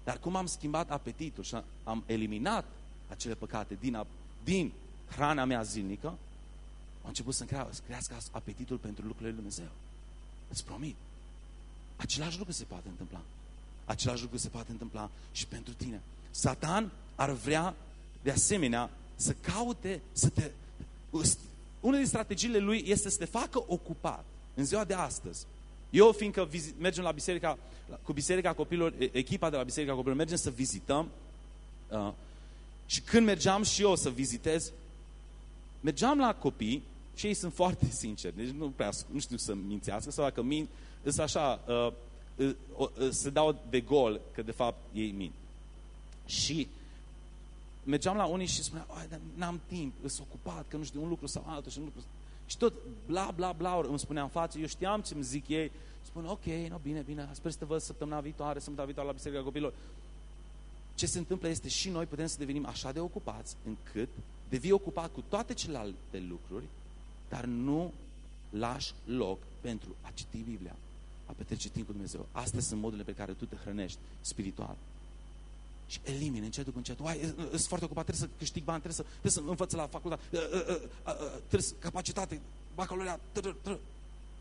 Dar cum am schimbat apetitul și am eliminat acele păcate din, din hrana mea zilnică, am început să-mi crească apetitul pentru lucrurile lui Dumnezeu. Îți promit. Același lucru se poate întâmpla. Același lucru se poate întâmpla și pentru tine. Satan ar vrea, de asemenea, să caute, să te... Una din strategiile lui este să te facă ocupat în ziua de astăzi. Eu, fiindcă mergem la biserica, cu Biserica Copilor, echipa de la Biserica Copilor, mergem să vizităm uh, și când mergeam și eu să vizitez, mergeam la copii și ei sunt foarte (laughs) sinceri, deci nu prea, nu știu să mințească sau dacă mint, îs așa, uh, uh, uh, se dau de gol că de fapt ei mint. Și mergeam la unii și spuneam, dar n-am timp, sunt ocupat, că nu știu un lucru sau altul și un lucru. Și tot bla, bla, bla îmi spunea în față, eu știam ce îmi zic ei, spun, ok, no, bine, bine, sper să te văd săptămâna viitoare, săptămâna viitoare la Biserica Copilor. Ce se întâmplă este și noi putem să devenim așa de ocupați încât devii ocupat cu toate celelalte lucruri, dar nu lași loc pentru a citi Biblia, a petrece timp cu Dumnezeu. Astea sunt modurile pe care tu te hrănești spiritual. Și elimini încetul cu încetul. Uai, sunt foarte ocupat, trebuie să câștig bani, trebuie să, trebuie să învăț la facultate, trebuie să capacitate, bacalaureat,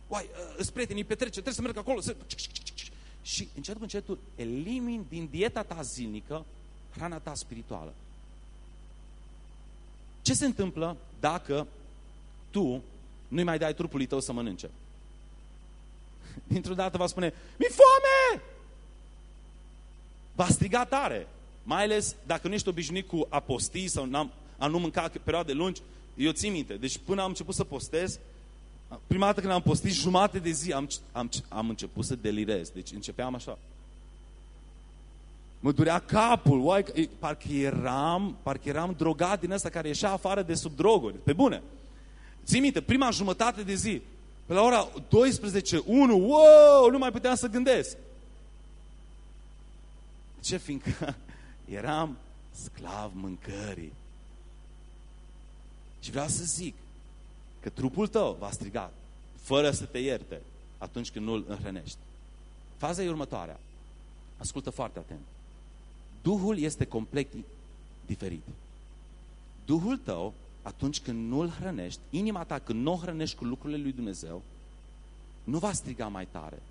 uai, îți prietenii petrece, trebuie să merg acolo. Să... Și încetul cu încetul elimini din dieta ta zilnică hrana ta spirituală. Ce se întâmplă dacă tu nu-i mai dai trupului tău să mănânce? (laughs) Dintr-o dată va spune, mi foame! Va striga tare. Mai ales dacă nu ești obișnuit cu a posti sau a nu mânca perioade lungi, eu țin minte. Deci până am început să postez, prima dată când am postit jumate de zi, am, am, am început să delirez. Deci începeam așa. Mă durea capul, uai, parcă eram, parcă eram drogat din ăsta care ieșea afară de sub droguri, pe bune. Ții minte, prima jumătate de zi, pe la ora 12, 1, wow, nu mai puteam să gândesc. Ce? Fiindcă (laughs) eram sclav mâncării. Și vreau să zic că trupul tău va striga fără să te ierte atunci când nu-l înhrănești. Faza e următoarea. Ascultă foarte atent. Duhul este complet diferit. Duhul tău, atunci când nu-l hrănești, inima ta, când nu o hrănești cu lucrurile lui Dumnezeu, nu va striga mai tare,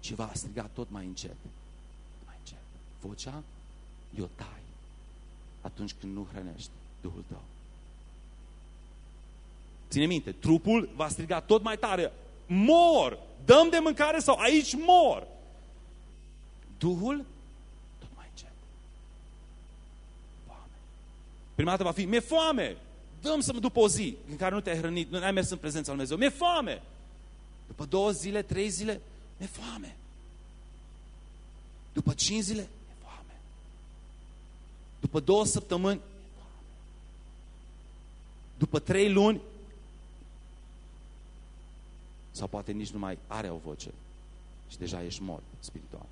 ci va striga tot mai încet. Mai încet. Vocea o tai atunci când nu hrănești Duhul tău. Ține minte, trupul va striga tot mai tare, mor, dăm de mâncare sau aici mor. Duhul Prima dată va fi, mi-e foame, dăm să mă după o zi în care nu te-ai hrănit, nu ai mers în prezența lui Dumnezeu, mi-e foame. După două zile, trei zile, mi-e foame. După cinci zile, mi-e foame. După două săptămâni, mi-e foame. După trei luni, sau poate nici nu mai are o voce și deja ești mort spiritual.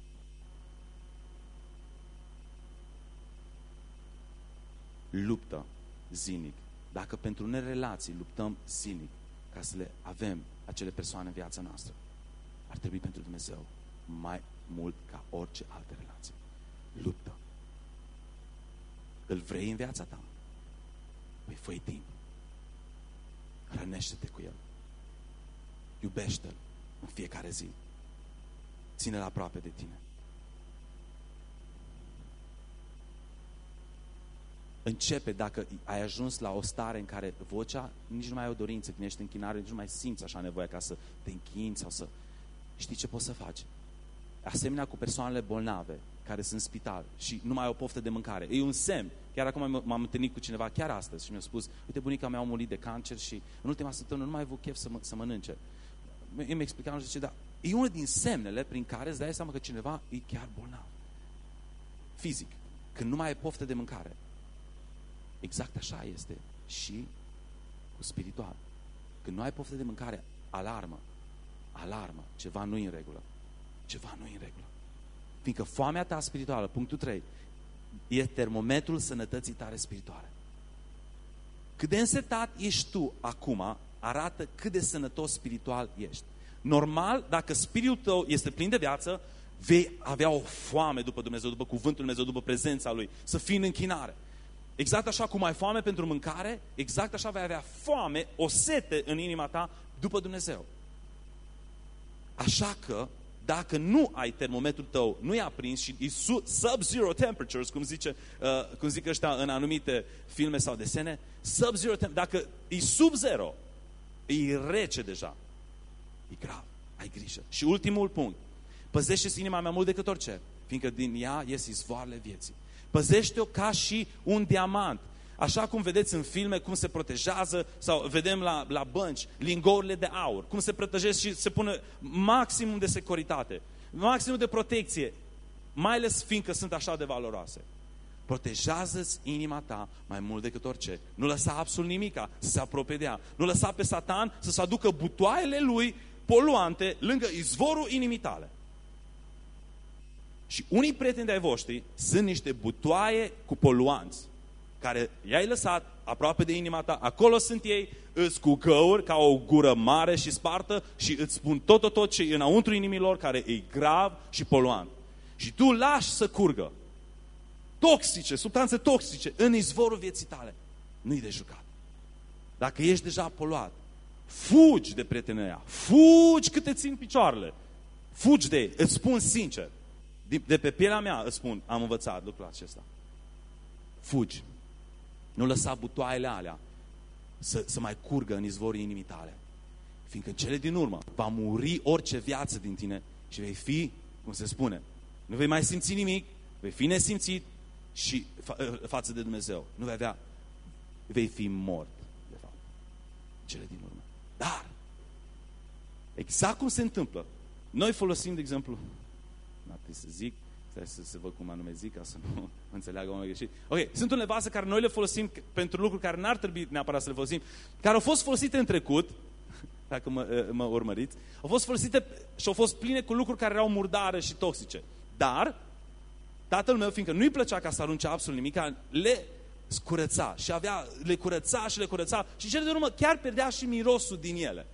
luptă zilnic. Dacă pentru unele relații luptăm zilnic ca să le avem acele persoane în viața noastră, ar trebui pentru Dumnezeu mai mult ca orice alte relații. Luptă. Îl vrei în viața ta? Păi fă timp. Hrănește-te cu El. Iubește-L în fiecare zi. Ține-L aproape de tine. Începe dacă ai ajuns la o stare în care vocea nici nu mai ai o dorință, când ești închinare, nici nu mai simți așa nevoia ca să te închini sau să... Știi ce poți să faci? Asemenea cu persoanele bolnave care sunt în spital și nu mai au poftă de mâncare. E un semn. Chiar acum m-am întâlnit cu cineva chiar astăzi și mi-a spus, uite, bunica mea a murit de cancer și în ultima săptămână nu mai ai avut chef să, mă, să mănânce. Eu mi explicam și zice, da, e unul din semnele prin care îți dai seama că cineva e chiar bolnav. Fizic. Când nu mai ai poftă de mâncare. Exact așa este și cu spiritual. Când nu ai poftă de mâncare, alarmă, alarmă, ceva nu e în regulă. Ceva nu e în regulă. Fiindcă foamea ta spirituală, punctul 3, e termometrul sănătății tale spirituale. Cât de însetat ești tu acum, arată cât de sănătos spiritual ești. Normal, dacă spiritul tău este plin de viață, vei avea o foame după Dumnezeu, după cuvântul Dumnezeu, după prezența Lui, să fii în închinare. Exact așa cum ai foame pentru mâncare, exact așa vei avea foame, o sete în inima ta după Dumnezeu. Așa că dacă nu ai termometrul tău, nu i-a prins și e sub-zero temperatures, cum, zice, uh, cum zic ăștia în anumite filme sau desene, sub-zero dacă e sub zero, e rece deja. E grav, ai grijă. Și ultimul punct, păzește-ți inima mai mult decât orice, fiindcă din ea ies izvoarele vieții. Păzește-o ca și un diamant. Așa cum vedeți în filme cum se protejează sau vedem la, la bănci lingourile de aur, cum se protejează și se pune maximum de securitate, maximum de protecție, mai ales fiindcă sunt așa de valoroase. Protejează-ți inima ta mai mult decât orice. Nu lăsa absolut nimica să se apropie de ea. Nu lăsa pe Satan să se aducă butoaiele lui poluante lângă izvorul inimii tale. Și unii prieteni de-ai voștri sunt niște butoaie cu poluanți care i-ai lăsat aproape de inima ta, acolo sunt ei, îți cu găuri ca o gură mare și spartă și îți spun tot, tot, tot ce e înăuntru inimilor care e grav și poluant. Și tu lași să curgă toxice, substanțe toxice în izvorul vieții tale. Nu-i de jucat. Dacă ești deja poluat, fugi de prietenia fugi cât te țin picioarele, fugi de ei, îți spun sincer, de pe pielea mea îți spun, am învățat lucrul acesta. Fugi. Nu lăsa butoaiele alea să, să mai curgă în izvorii inimii tale. Fiindcă în cele din urmă va muri orice viață din tine și vei fi, cum se spune, nu vei mai simți nimic, vei fi nesimțit și fa ă, față de Dumnezeu. Nu vei avea, vei fi mort, de fapt, în cele din urmă. Dar, exact cum se întâmplă, noi folosim, de exemplu, n-ar să zic, Stai să, să văd cum anume zic, ca să nu (laughs) înțeleagă oamenii greșit. Ok, sunt unele vase care noi le folosim pentru lucruri care n-ar trebui neapărat să le folosim, care au fost folosite în trecut, (laughs) dacă mă, eh, mă urmăriți, au fost folosite și au fost pline cu lucruri care erau murdare și toxice. Dar, tatăl meu, fiindcă nu-i plăcea ca să arunce absolut nimic, le curăța și avea, le curăța și le curăța și cele de urmă chiar pierdea și mirosul din ele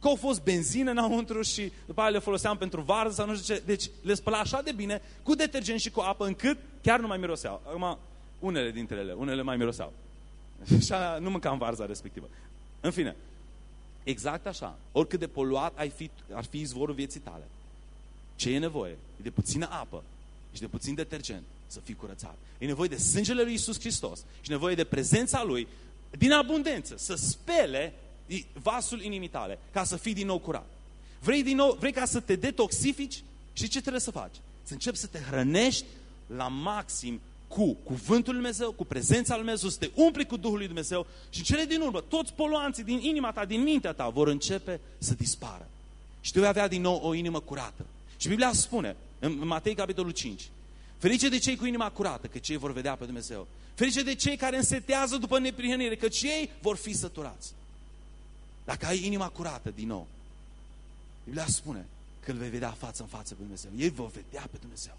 că au fost benzină înăuntru și după aia le foloseam pentru varză sau nu știu ce. Deci le spăla așa de bine cu detergent și cu apă încât chiar nu mai miroseau. Acum, unele dintre ele, unele mai miroseau. (laughs) Și nu mâncam varza respectivă. În fine, exact așa. Oricât de poluat ai fi, ar fi izvorul vieții tale. Ce e nevoie? E de puțină apă și de puțin detergent să fii curățat. E nevoie de sângele lui Isus Hristos și nevoie de prezența Lui din abundență, să spele vasul inimii tale, ca să fii din nou curat. Vrei, din nou, vrei ca să te detoxifici? Și ce trebuie să faci? Să începi să te hrănești la maxim cu cuvântul lui Dumnezeu, cu prezența lui Dumnezeu, să te umpli cu Duhul lui Dumnezeu și în cele din urmă, toți poluanții din inima ta, din mintea ta, vor începe să dispară. Și tu vei avea din nou o inimă curată. Și Biblia spune, în Matei capitolul 5, Ferice de cei cu inima curată, că cei vor vedea pe Dumnezeu. Ferice de cei care însetează după neprihănire, că cei vor fi săturați. Dacă ai inima curată din nou, Biblia spune că îl vei vedea față în față pe Dumnezeu. Ei vor vedea pe Dumnezeu.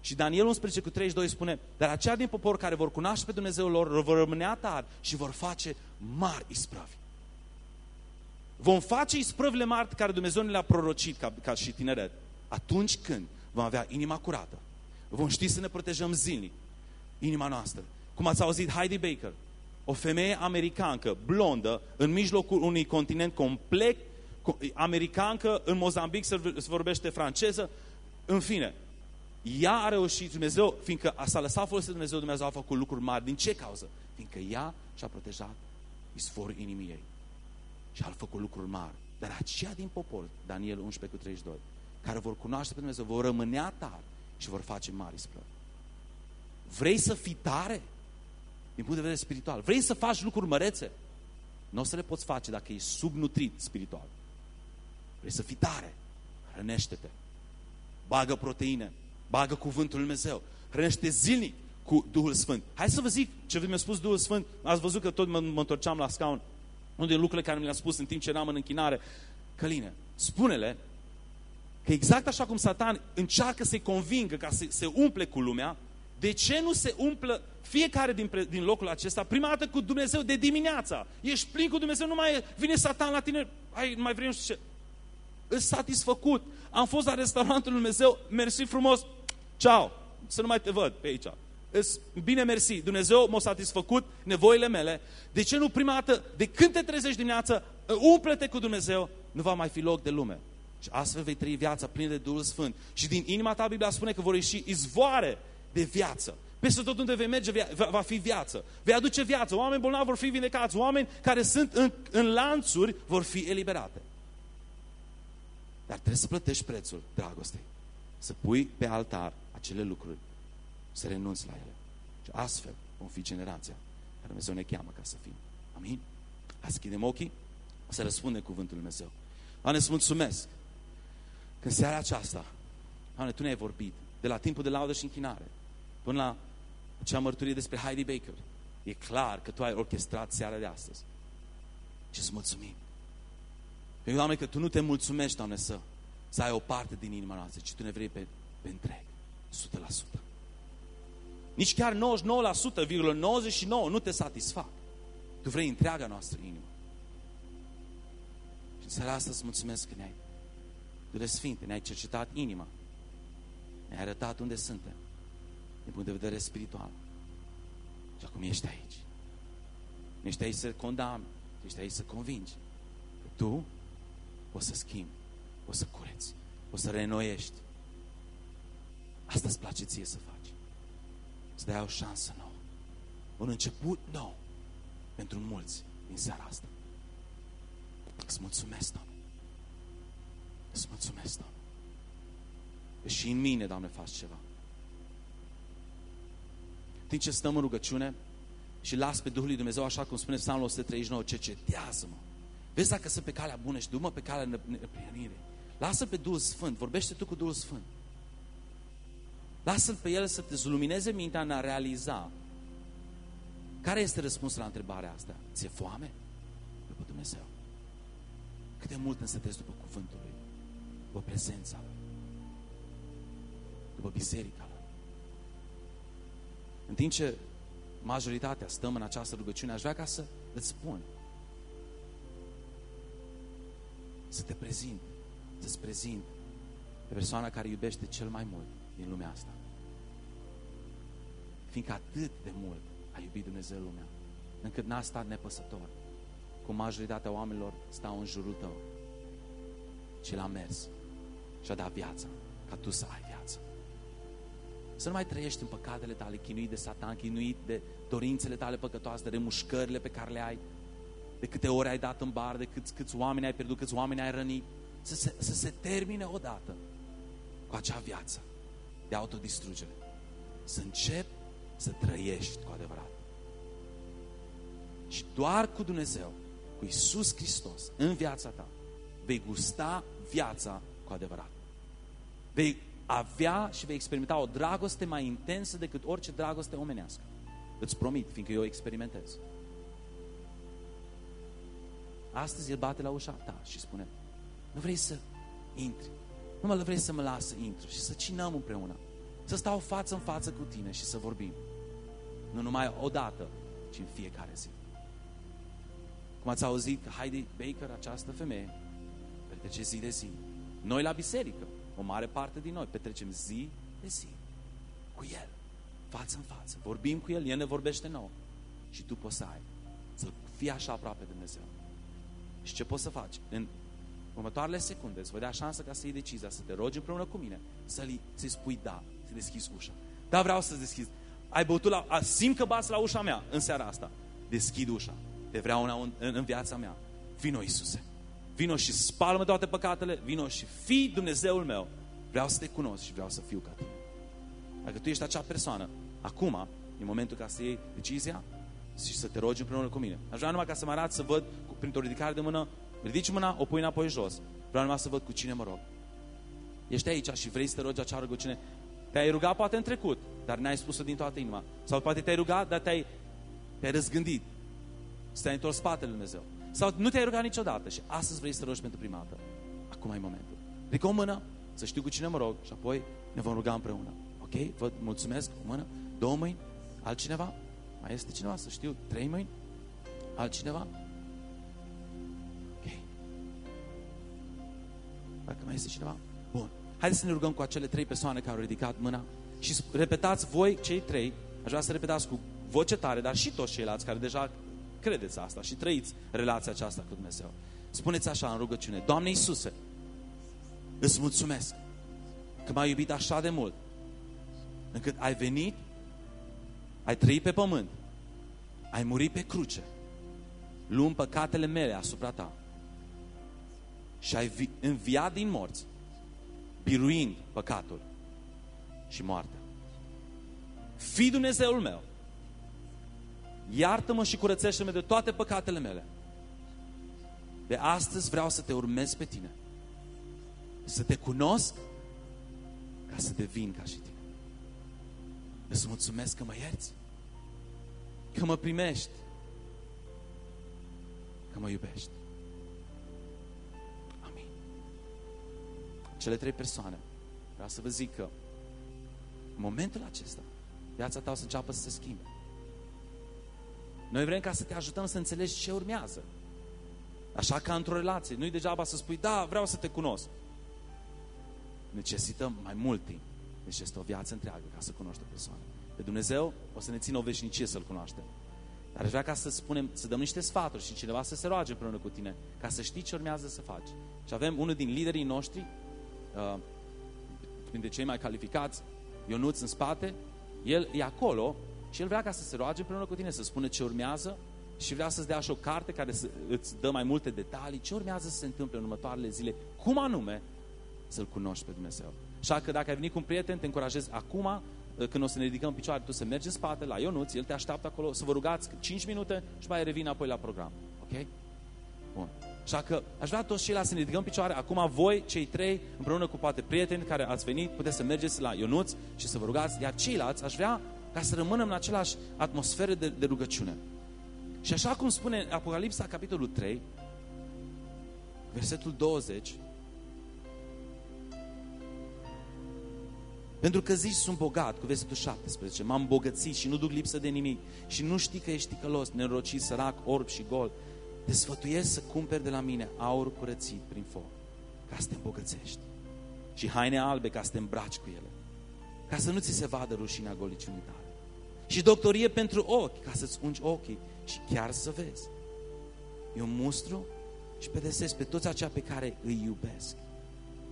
Și Daniel 11 cu 32 spune, dar aceia din popor care vor cunoaște pe Dumnezeu lor vor rămânea tari și vor face mari isprăvi. Vom face isprăvile mari care Dumnezeu ne le-a prorocit ca, ca și tineret. Atunci când vom avea inima curată, vom ști să ne protejăm zilnic inima noastră. Cum ați auzit Heidi Baker, o femeie americancă, blondă, în mijlocul unui continent complet, americancă, în Mozambic se vorbește franceză, în fine, ea a reușit, Dumnezeu, fiindcă s-a lăsat folosit Dumnezeu, Dumnezeu a făcut lucruri mari. Din ce cauză? Fiindcă ea și-a protejat isforul inimii ei. Și a făcut lucruri mari. Dar aceia din popor, Daniel 11 cu 32, care vor cunoaște pe Dumnezeu, vor rămânea tari și vor face mari isprăvi. Vrei să fii tare? Din punct de vedere spiritual. Vrei să faci lucruri mărețe? Nu o să le poți face dacă ești subnutrit spiritual. Vrei să fii tare? Hrănește-te. Bagă proteine. Bagă cuvântul Lui Dumnezeu. Hrănește zilnic cu Duhul Sfânt. Hai să vă zic ce mi-a spus Duhul Sfânt. Ați văzut că tot mă, mă întorceam la scaun. Unul din lucrurile care mi le-a spus în timp ce eram în închinare. Căline, spune-le că exact așa cum Satan încearcă să-i convingă ca să se umple cu lumea, de ce nu se umplă fiecare din, din locul acesta prima dată cu Dumnezeu de dimineața? Ești plin cu Dumnezeu, nu mai vine Satan la tine, ai, nu mai vrei nu știu ce. Îți satisfăcut. Am fost la restaurantul lui Dumnezeu, mersi frumos, ceau, să nu mai te văd pe aici. Îs, bine, mersi. Dumnezeu m-a satisfăcut nevoile mele. De ce nu prima dată, de când te trezești dimineața, umple-te cu Dumnezeu, nu va mai fi loc de lume. Și astfel vei trăi viața plină de Duhul Sfânt. Și din inima ta, Biblia spune că vor ieși izvoare de viață. Peste tot unde vei merge va fi viață. Vei aduce viață. Oameni bolnavi vor fi vindecați. Oameni care sunt în, în lanțuri vor fi eliberate. Dar trebuie să plătești prețul dragostei. Să pui pe altar acele lucruri. Să renunți la ele. Și astfel vom fi generația care Dumnezeu ne cheamă ca să fim. Amin? Hai să chidem ochii, să răspundem cuvântul Lui Dumnezeu. Doamne, îți mulțumesc că în seara aceasta, Doamne, Tu ne-ai vorbit de la timpul de laudă și închinare până la acea mărturie despre Heidi Baker. E clar că Tu ai orchestrat seara de astăzi. Și îți mulțumim. Pentru Doamne, că Tu nu te mulțumești, Doamne, să, să ai o parte din inima noastră, ci Tu ne vrei pe, pe întreg, 100%. Nici chiar 99,99 ,99 nu te satisfac. Tu vrei întreaga noastră inimă. Și în seara asta îți mulțumesc că ne-ai, Tu de Sfinte, ne-ai cercetat inima. Ne-ai arătat unde suntem, din punct de vedere spiritual. Și acum ești aici. Nu ești aici să condamni, ești aici să convingi. Că tu o să schimbi, o să cureți, o să renoiești. Asta îți place ție să faci. Să dai o șansă nouă. Un început nou pentru mulți din seara asta. Îți mulțumesc, Doamne. Îți mulțumesc, Doamne. Că și în mine, Doamne, faci ceva. Timp ce stăm în rugăciune și las pe Duhul lui Dumnezeu, așa cum spune Psalmul 139, cercetează-mă. Vezi dacă sunt pe calea bună și du-mă pe calea neplinire. Lasă pe Duhul Sfânt, vorbește tu cu Duhul Sfânt. Lasă-L pe El să te lumineze mintea în a realiza care este răspunsul la întrebarea asta? Ți-e foame? După Dumnezeu. Cât de mult însetezi după cuvântul Lui, după prezența Lui, după biserica Lui. În timp ce majoritatea stăm în această rugăciune, aș vrea ca să îți spun să te prezint, să-ți prezint pe persoana care iubește cel mai mult din lumea asta. Fiindcă atât de mult a iubit Dumnezeu lumea, încât n-a stat nepăsător, cum majoritatea oamenilor stau în jurul tău, ci l-a mers și a dat viața, ca tu să ai viață. Să nu mai trăiești în păcatele tale, chinuit de satan, chinuit de dorințele tale păcătoase, de remușcările pe care le ai, de câte ore ai dat în bar, de câți, câți oameni ai pierdut, câți oameni ai rănit. Să se, să se termine odată cu acea viață de autodistrugere. Să începi să trăiești cu adevărat. Și doar cu Dumnezeu, cu Isus Hristos, în viața ta, vei gusta viața cu adevărat. Vei avea și vei experimenta o dragoste mai intensă decât orice dragoste omenească. Îți promit, fiindcă eu experimentez. Astăzi el bate la ușa ta și spune, nu vrei să intri, nu mă vrei să mă las să intru și să cinăm împreună, să stau față în față cu tine și să vorbim. Nu numai o dată, ci în fiecare zi. Cum ați auzit că Heidi Baker, această femeie, petrece zi de zi. Noi la biserică, o mare parte din noi, petrecem zi de zi cu El, față în față. Vorbim cu El, El ne vorbește nou. Și tu poți să ai, să fii așa aproape de Dumnezeu. Și ce poți să faci? În următoarele secunde îți voi da șansa ca să iei decizia, să te rogi împreună cu mine, să-i să spui da, să deschizi ușa. Da, vreau să deschizi. Ai băutut la... A, simt că bați la ușa mea în seara asta. Deschid ușa. Te vreau în, în, în viața mea. Vino, Iisuse. Vino și spală toate păcatele. Vino și fii Dumnezeul meu. Vreau să te cunosc și vreau să fiu ca tine. Dacă tu ești acea persoană, acum, în momentul ca să iei decizia și să te rogi împreună cu mine. Aș vrea numai ca să mă arăt să văd printr-o ridicare de mână, ridici mâna, o pui înapoi jos. Vreau numai să văd cu cine mă rog. Ești aici și vrei să te rogi acea rugăciune. Te-ai rugat poate în trecut, dar n-ai spus-o din toată inima. Sau poate te-ai rugat, dar te-ai, te-ai răzgândit. Să ai întors spatele Lui Dumnezeu. Sau nu te-ai rugat niciodată și astăzi vrei să te rogi pentru prima dată. Acum ai momentul. Ridică o mână, să știu cu cine mă rog și apoi ne vom ruga împreună. Ok? Vă mulțumesc. O mână, două mâini, altcineva? Mai este cineva să știu? Trei mâini? Altcineva? Ok. Dacă mai este cineva? Bun. Haideți să ne rugăm cu acele trei persoane care au ridicat mâna și repetați voi, cei trei, aș vrea să repetați cu voce tare, dar și toți ceilalți care deja credeți asta și trăiți relația aceasta cu Dumnezeu. Spuneți așa în rugăciune, Doamne Iisuse, îți mulțumesc că m-ai iubit așa de mult, încât ai venit, ai trăit pe pământ, ai murit pe cruce, luând păcatele mele asupra ta și ai înviat din morți, biruind păcatul și moartea. Fii Dumnezeul meu, iartă-mă și curățește-mă de toate păcatele mele. De astăzi vreau să te urmez pe tine, să te cunosc ca să devin ca și tine. Îți mulțumesc că mă ierți, că mă primești, că mă iubești. Amin. Cele trei persoane, vreau să vă zic că în momentul acesta, viața ta o să înceapă să se schimbe. Noi vrem ca să te ajutăm să înțelegi ce urmează. Așa ca într-o relație. Nu-i degeaba să spui, da, vreau să te cunosc. Necesită mai mult timp. Deci este o viață întreagă ca să cunoști o persoană. Pe Dumnezeu o să ne țină o veșnicie să-L cunoaștem. Dar aș vrea ca să spunem, să dăm niște sfaturi și cineva să se roage împreună cu tine, ca să știi ce urmează să faci. Și avem unul din liderii noștri, uh, printre cei mai calificați, Ionuț în spate, el e acolo și el vrea ca să se roage împreună cu tine, să spună ce urmează și vrea să-ți dea și o carte care să, îți dă mai multe detalii, ce urmează să se întâmple în următoarele zile, cum anume să-L cunoști pe Dumnezeu. Așa că dacă ai venit cu un prieten, te încurajez acum, când o să ne ridicăm picioare, tu să mergi în spate la Ionuț, el te așteaptă acolo, să vă rugați 5 minute și mai revin apoi la program. Ok? Bun. Așa că aș vrea toți ceilalți să ne ridicăm picioare. Acum voi, cei trei, împreună cu poate prieteni care ați venit, puteți să mergeți la Ionuț și să vă rugați. Iar ceilalți, aș vrea ca să rămânem în același atmosferă de, de rugăciune. Și așa cum spune Apocalipsa, capitolul 3, versetul 20, Pentru că zici sunt bogat, cu versetul 17, m-am bogățit și nu duc lipsă de nimic și nu știi că ești ticălos, nenorocit, sărac, orb și gol. Te sfătuiesc să cumperi de la mine aur curățit prin foc, ca să te îmbogățești. Și haine albe ca să te îmbraci cu ele, ca să nu ți se vadă rușinea goliciunii tale. Și doctorie pentru ochi, ca să-ți ungi ochii și chiar să vezi. Eu mustru și pedesesc pe toți aceia pe care îi iubesc.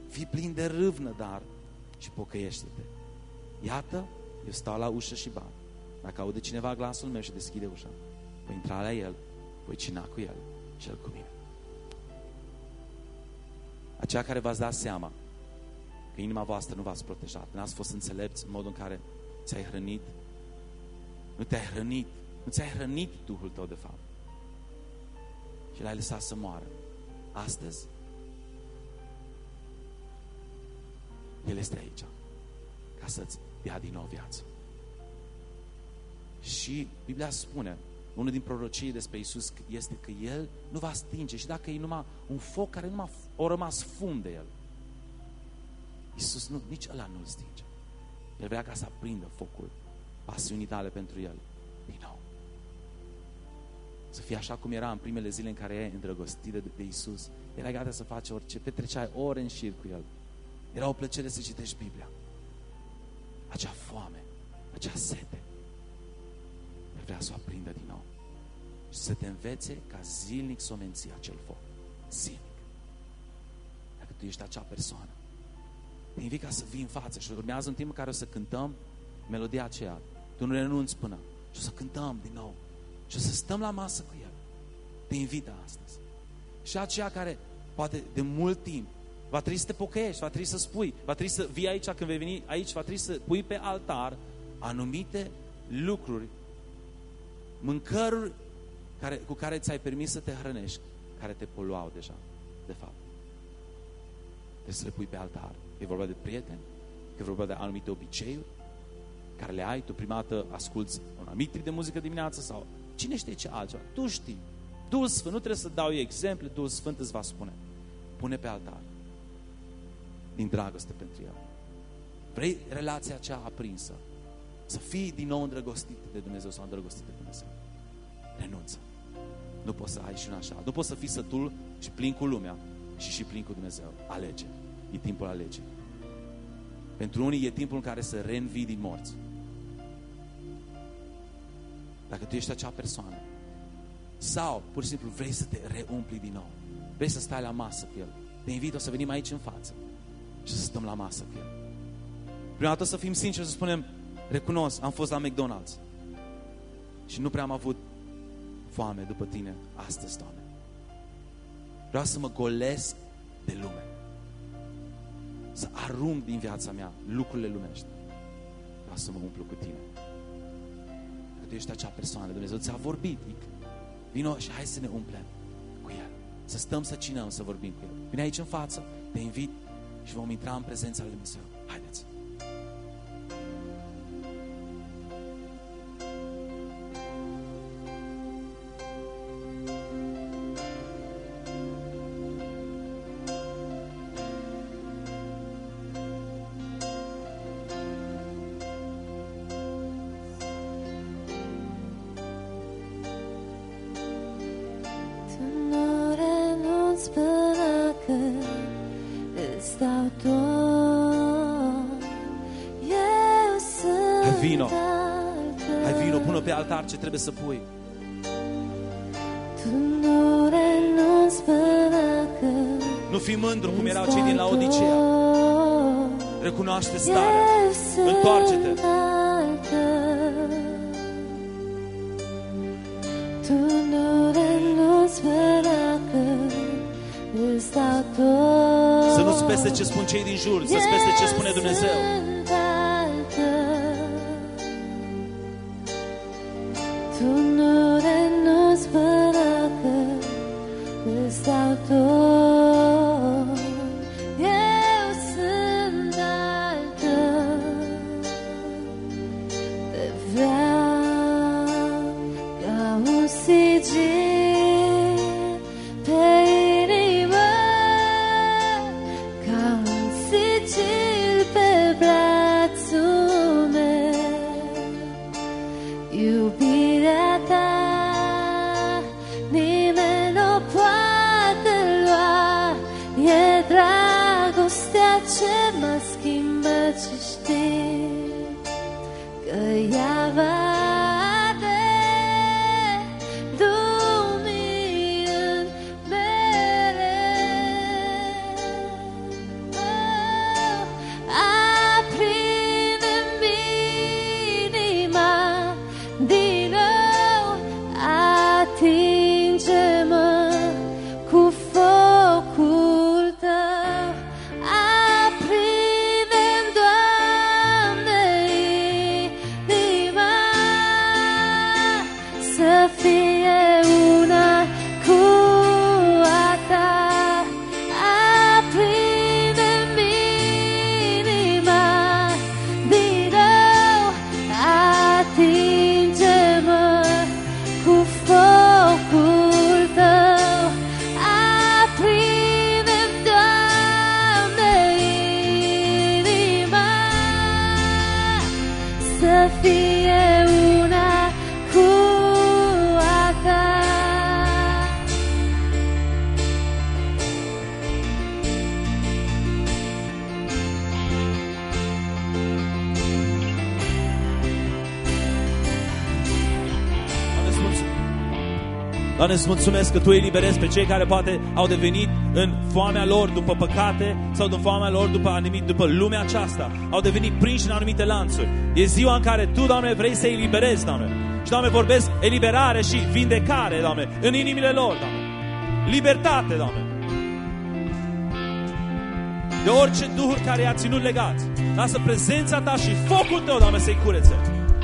Fii plin de râvnă, dar și pocăiește-te. Iată, eu stau la ușă și bat. Dacă aude cineva glasul meu și deschide ușa, voi intra la el, voi cina cu el și el cu mine. Aceia care v-ați dat seama că inima voastră nu v-ați protejat, n-ați fost înțelepți în modul în care ți-ai hrănit, nu te-ai hrănit, nu ți-ai hrănit Duhul tău de fapt. Și l-ai lăsat să moară. Astăzi El este aici ca să-ți dea din nou viață. Și Biblia spune, unul din prorocii despre Isus este că El nu va stinge și dacă e numai un foc care numai o rămas fum de El. Isus nu, nici ăla nu-l stinge. El vrea ca să aprindă focul pasiunii tale pentru El din nou. Să fie așa cum era în primele zile în care e îndrăgostit de, de Isus. Era gata să faci orice, petreceai ore în șir cu El. Era o plăcere să citești Biblia. Acea foame, acea sete. El vrea să o aprindă din nou. Și să te învețe ca zilnic să o menții acel foc. Zilnic. Dacă tu ești acea persoană, te invit ca să vii în față și urmează un timp în care o să cântăm melodia aceea. Tu nu renunți până. Și o să cântăm din nou. Și o să stăm la masă cu El. Te invită astăzi. Și aceea care poate de mult timp Va trebui să te pocăiești, va trebui să spui, va trebui să vii aici când vei veni aici, va trebui să pui pe altar anumite lucruri, mâncăruri care, cu care ți-ai permis să te hrănești, care te poluau deja, de fapt. Trebuie să le pui pe altar. E vorba de prieteni, e vorba de anumite obiceiuri care le ai, tu prima dată asculți un anumit tip de muzică dimineață sau cine știe ce altceva. Tu știi. Duhul Sfânt, nu trebuie să dau eu exemple, Duhul Sfânt îți va spune. Pune pe altar din dragoste pentru El. Vrei relația aceea aprinsă? Să fii din nou îndrăgostit de Dumnezeu sau îndrăgostit de Dumnezeu. Renunță. Nu poți să ai și un așa. Nu poți să fii sătul și plin cu lumea și și plin cu Dumnezeu. Alege. E timpul alege. Pentru unii e timpul în care să reînvii din morți. Dacă tu ești acea persoană sau pur și simplu vrei să te reumpli din nou, vrei să stai la masă cu El, te invit o să venim aici în față și să stăm la masă cu El. Prima dată să fim sinceri, să spunem, recunosc, am fost la McDonald's și nu prea am avut foame după tine astăzi, Doamne. Vreau să mă golesc de lume. Să arunc din viața mea lucrurile lumești. Vreau să mă umplu cu tine. Că tu ești acea persoană, Dumnezeu ți-a vorbit. Vino și hai să ne umplem cu El. Să stăm să cinăm, să vorbim cu El. Vine aici în față, te invit și vom intra în prezența Lui Dumnezeu. Haideți! Vino. al tău. Hai vino, pune pe altar ce trebuie să pui. Tu nu renunți până când Nu fi mândru cum erau îți cei din dau Laodicea. tot. Recunoaște starea. Eu sunt Întoarce-te. al tău. Tu nu renunți până când îți dau tot. Să nu-ți peste ce spun cei din jur, să-ți peste ce spune Dumnezeu. Îți mulțumesc că Tu eliberezi pe cei care poate au devenit în foamea lor după păcate sau în foamea lor după anumit, după lumea aceasta. Au devenit prinși în anumite lanțuri. E ziua în care Tu, Doamne, vrei să eliberezi, Doamne. Și, Doamne, vorbesc eliberare și vindecare, Doamne, în inimile lor, Doamne. Libertate, Doamne. De orice duhuri care i-a ținut legați. Lasă prezența Ta și focul Tău, Doamne, să-i curețe.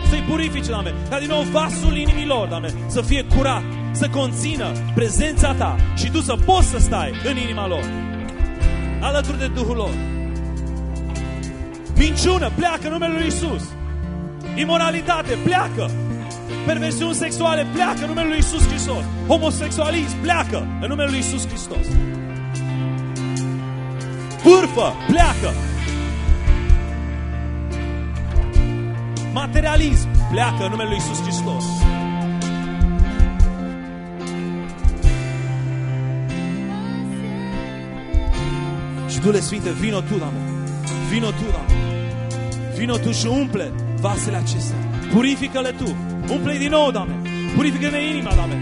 Să-i purifice, Doamne. Ca din nou vasul inimii lor, Doamne, să fie curat. Să conțină prezența Ta și Tu să poți să stai în inima lor. Alături de Duhul lor. Minciună, pleacă în numele Lui Isus. Imoralitate, pleacă. Perversiuni sexuale, pleacă în numele Lui Isus Hristos. Homosexualism, pleacă în numele Lui Isus Hristos. Vârfă, pleacă. Materialism, pleacă în numele Lui Isus Hristos. Duhule Sfinte, vino Tu, Doamne. Vino Tu, Doamne. Vino Tu și umple vasele acestea. Purifică-le Tu. Umple din nou, Doamne. Purifică-ne inima, Doamne.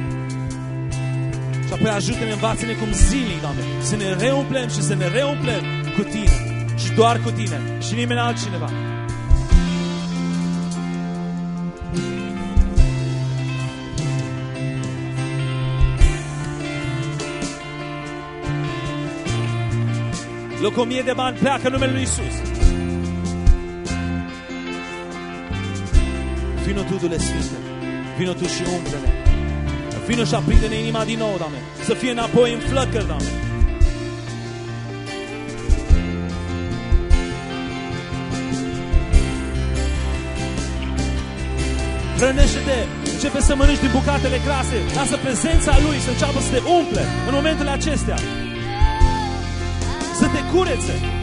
Și apoi ajută-ne, învață-ne cum zilnic, Doamne, să ne reumplem și să ne reumplem cu Tine. și doar cu tine și nimeni altcineva. Loc o mie de bani pleacă în numele Lui Isus. Vino Tu, Duhule Sfinte, vino Tu și umple-ne. Vino și aprinde-ne inima din nou, Doamne, să fie înapoi în flăcări, Doamne. Hrănește-te, începe să mănânci din bucatele grase, lasă prezența Lui să înceapă să te umple în momentele acestea. Să te curețe.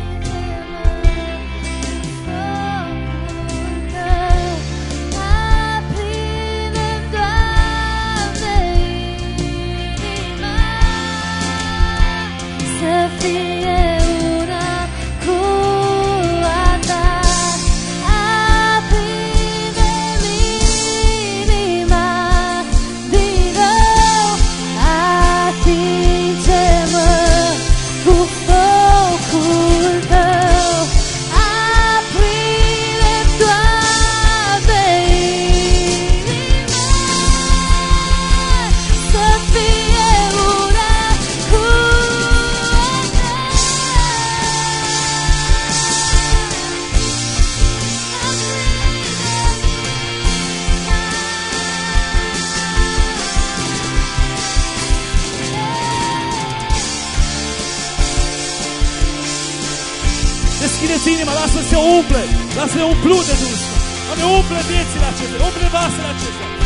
Să se umple, lasă-ne umplu de Duhul Sfânt. Doamne, umple viețile acestea, umple vasele acestea.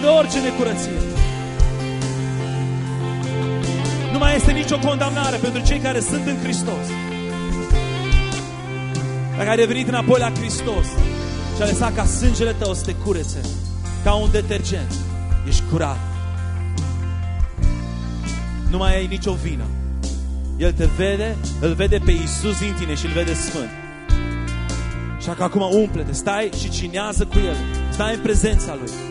De orice necurăție. Nu mai este nicio condamnare pentru cei care sunt în Hristos. Dacă ai revenit înapoi la Hristos și ai lăsat ca sângele Tău să te curețe, ca un detergent, ești curat. Nu mai ai nicio vină. El te vede, îl vede pe Iisus din tine și îl vede sfânt. Și că acum umple-te, stai și cinează cu El. Stai în prezența Lui.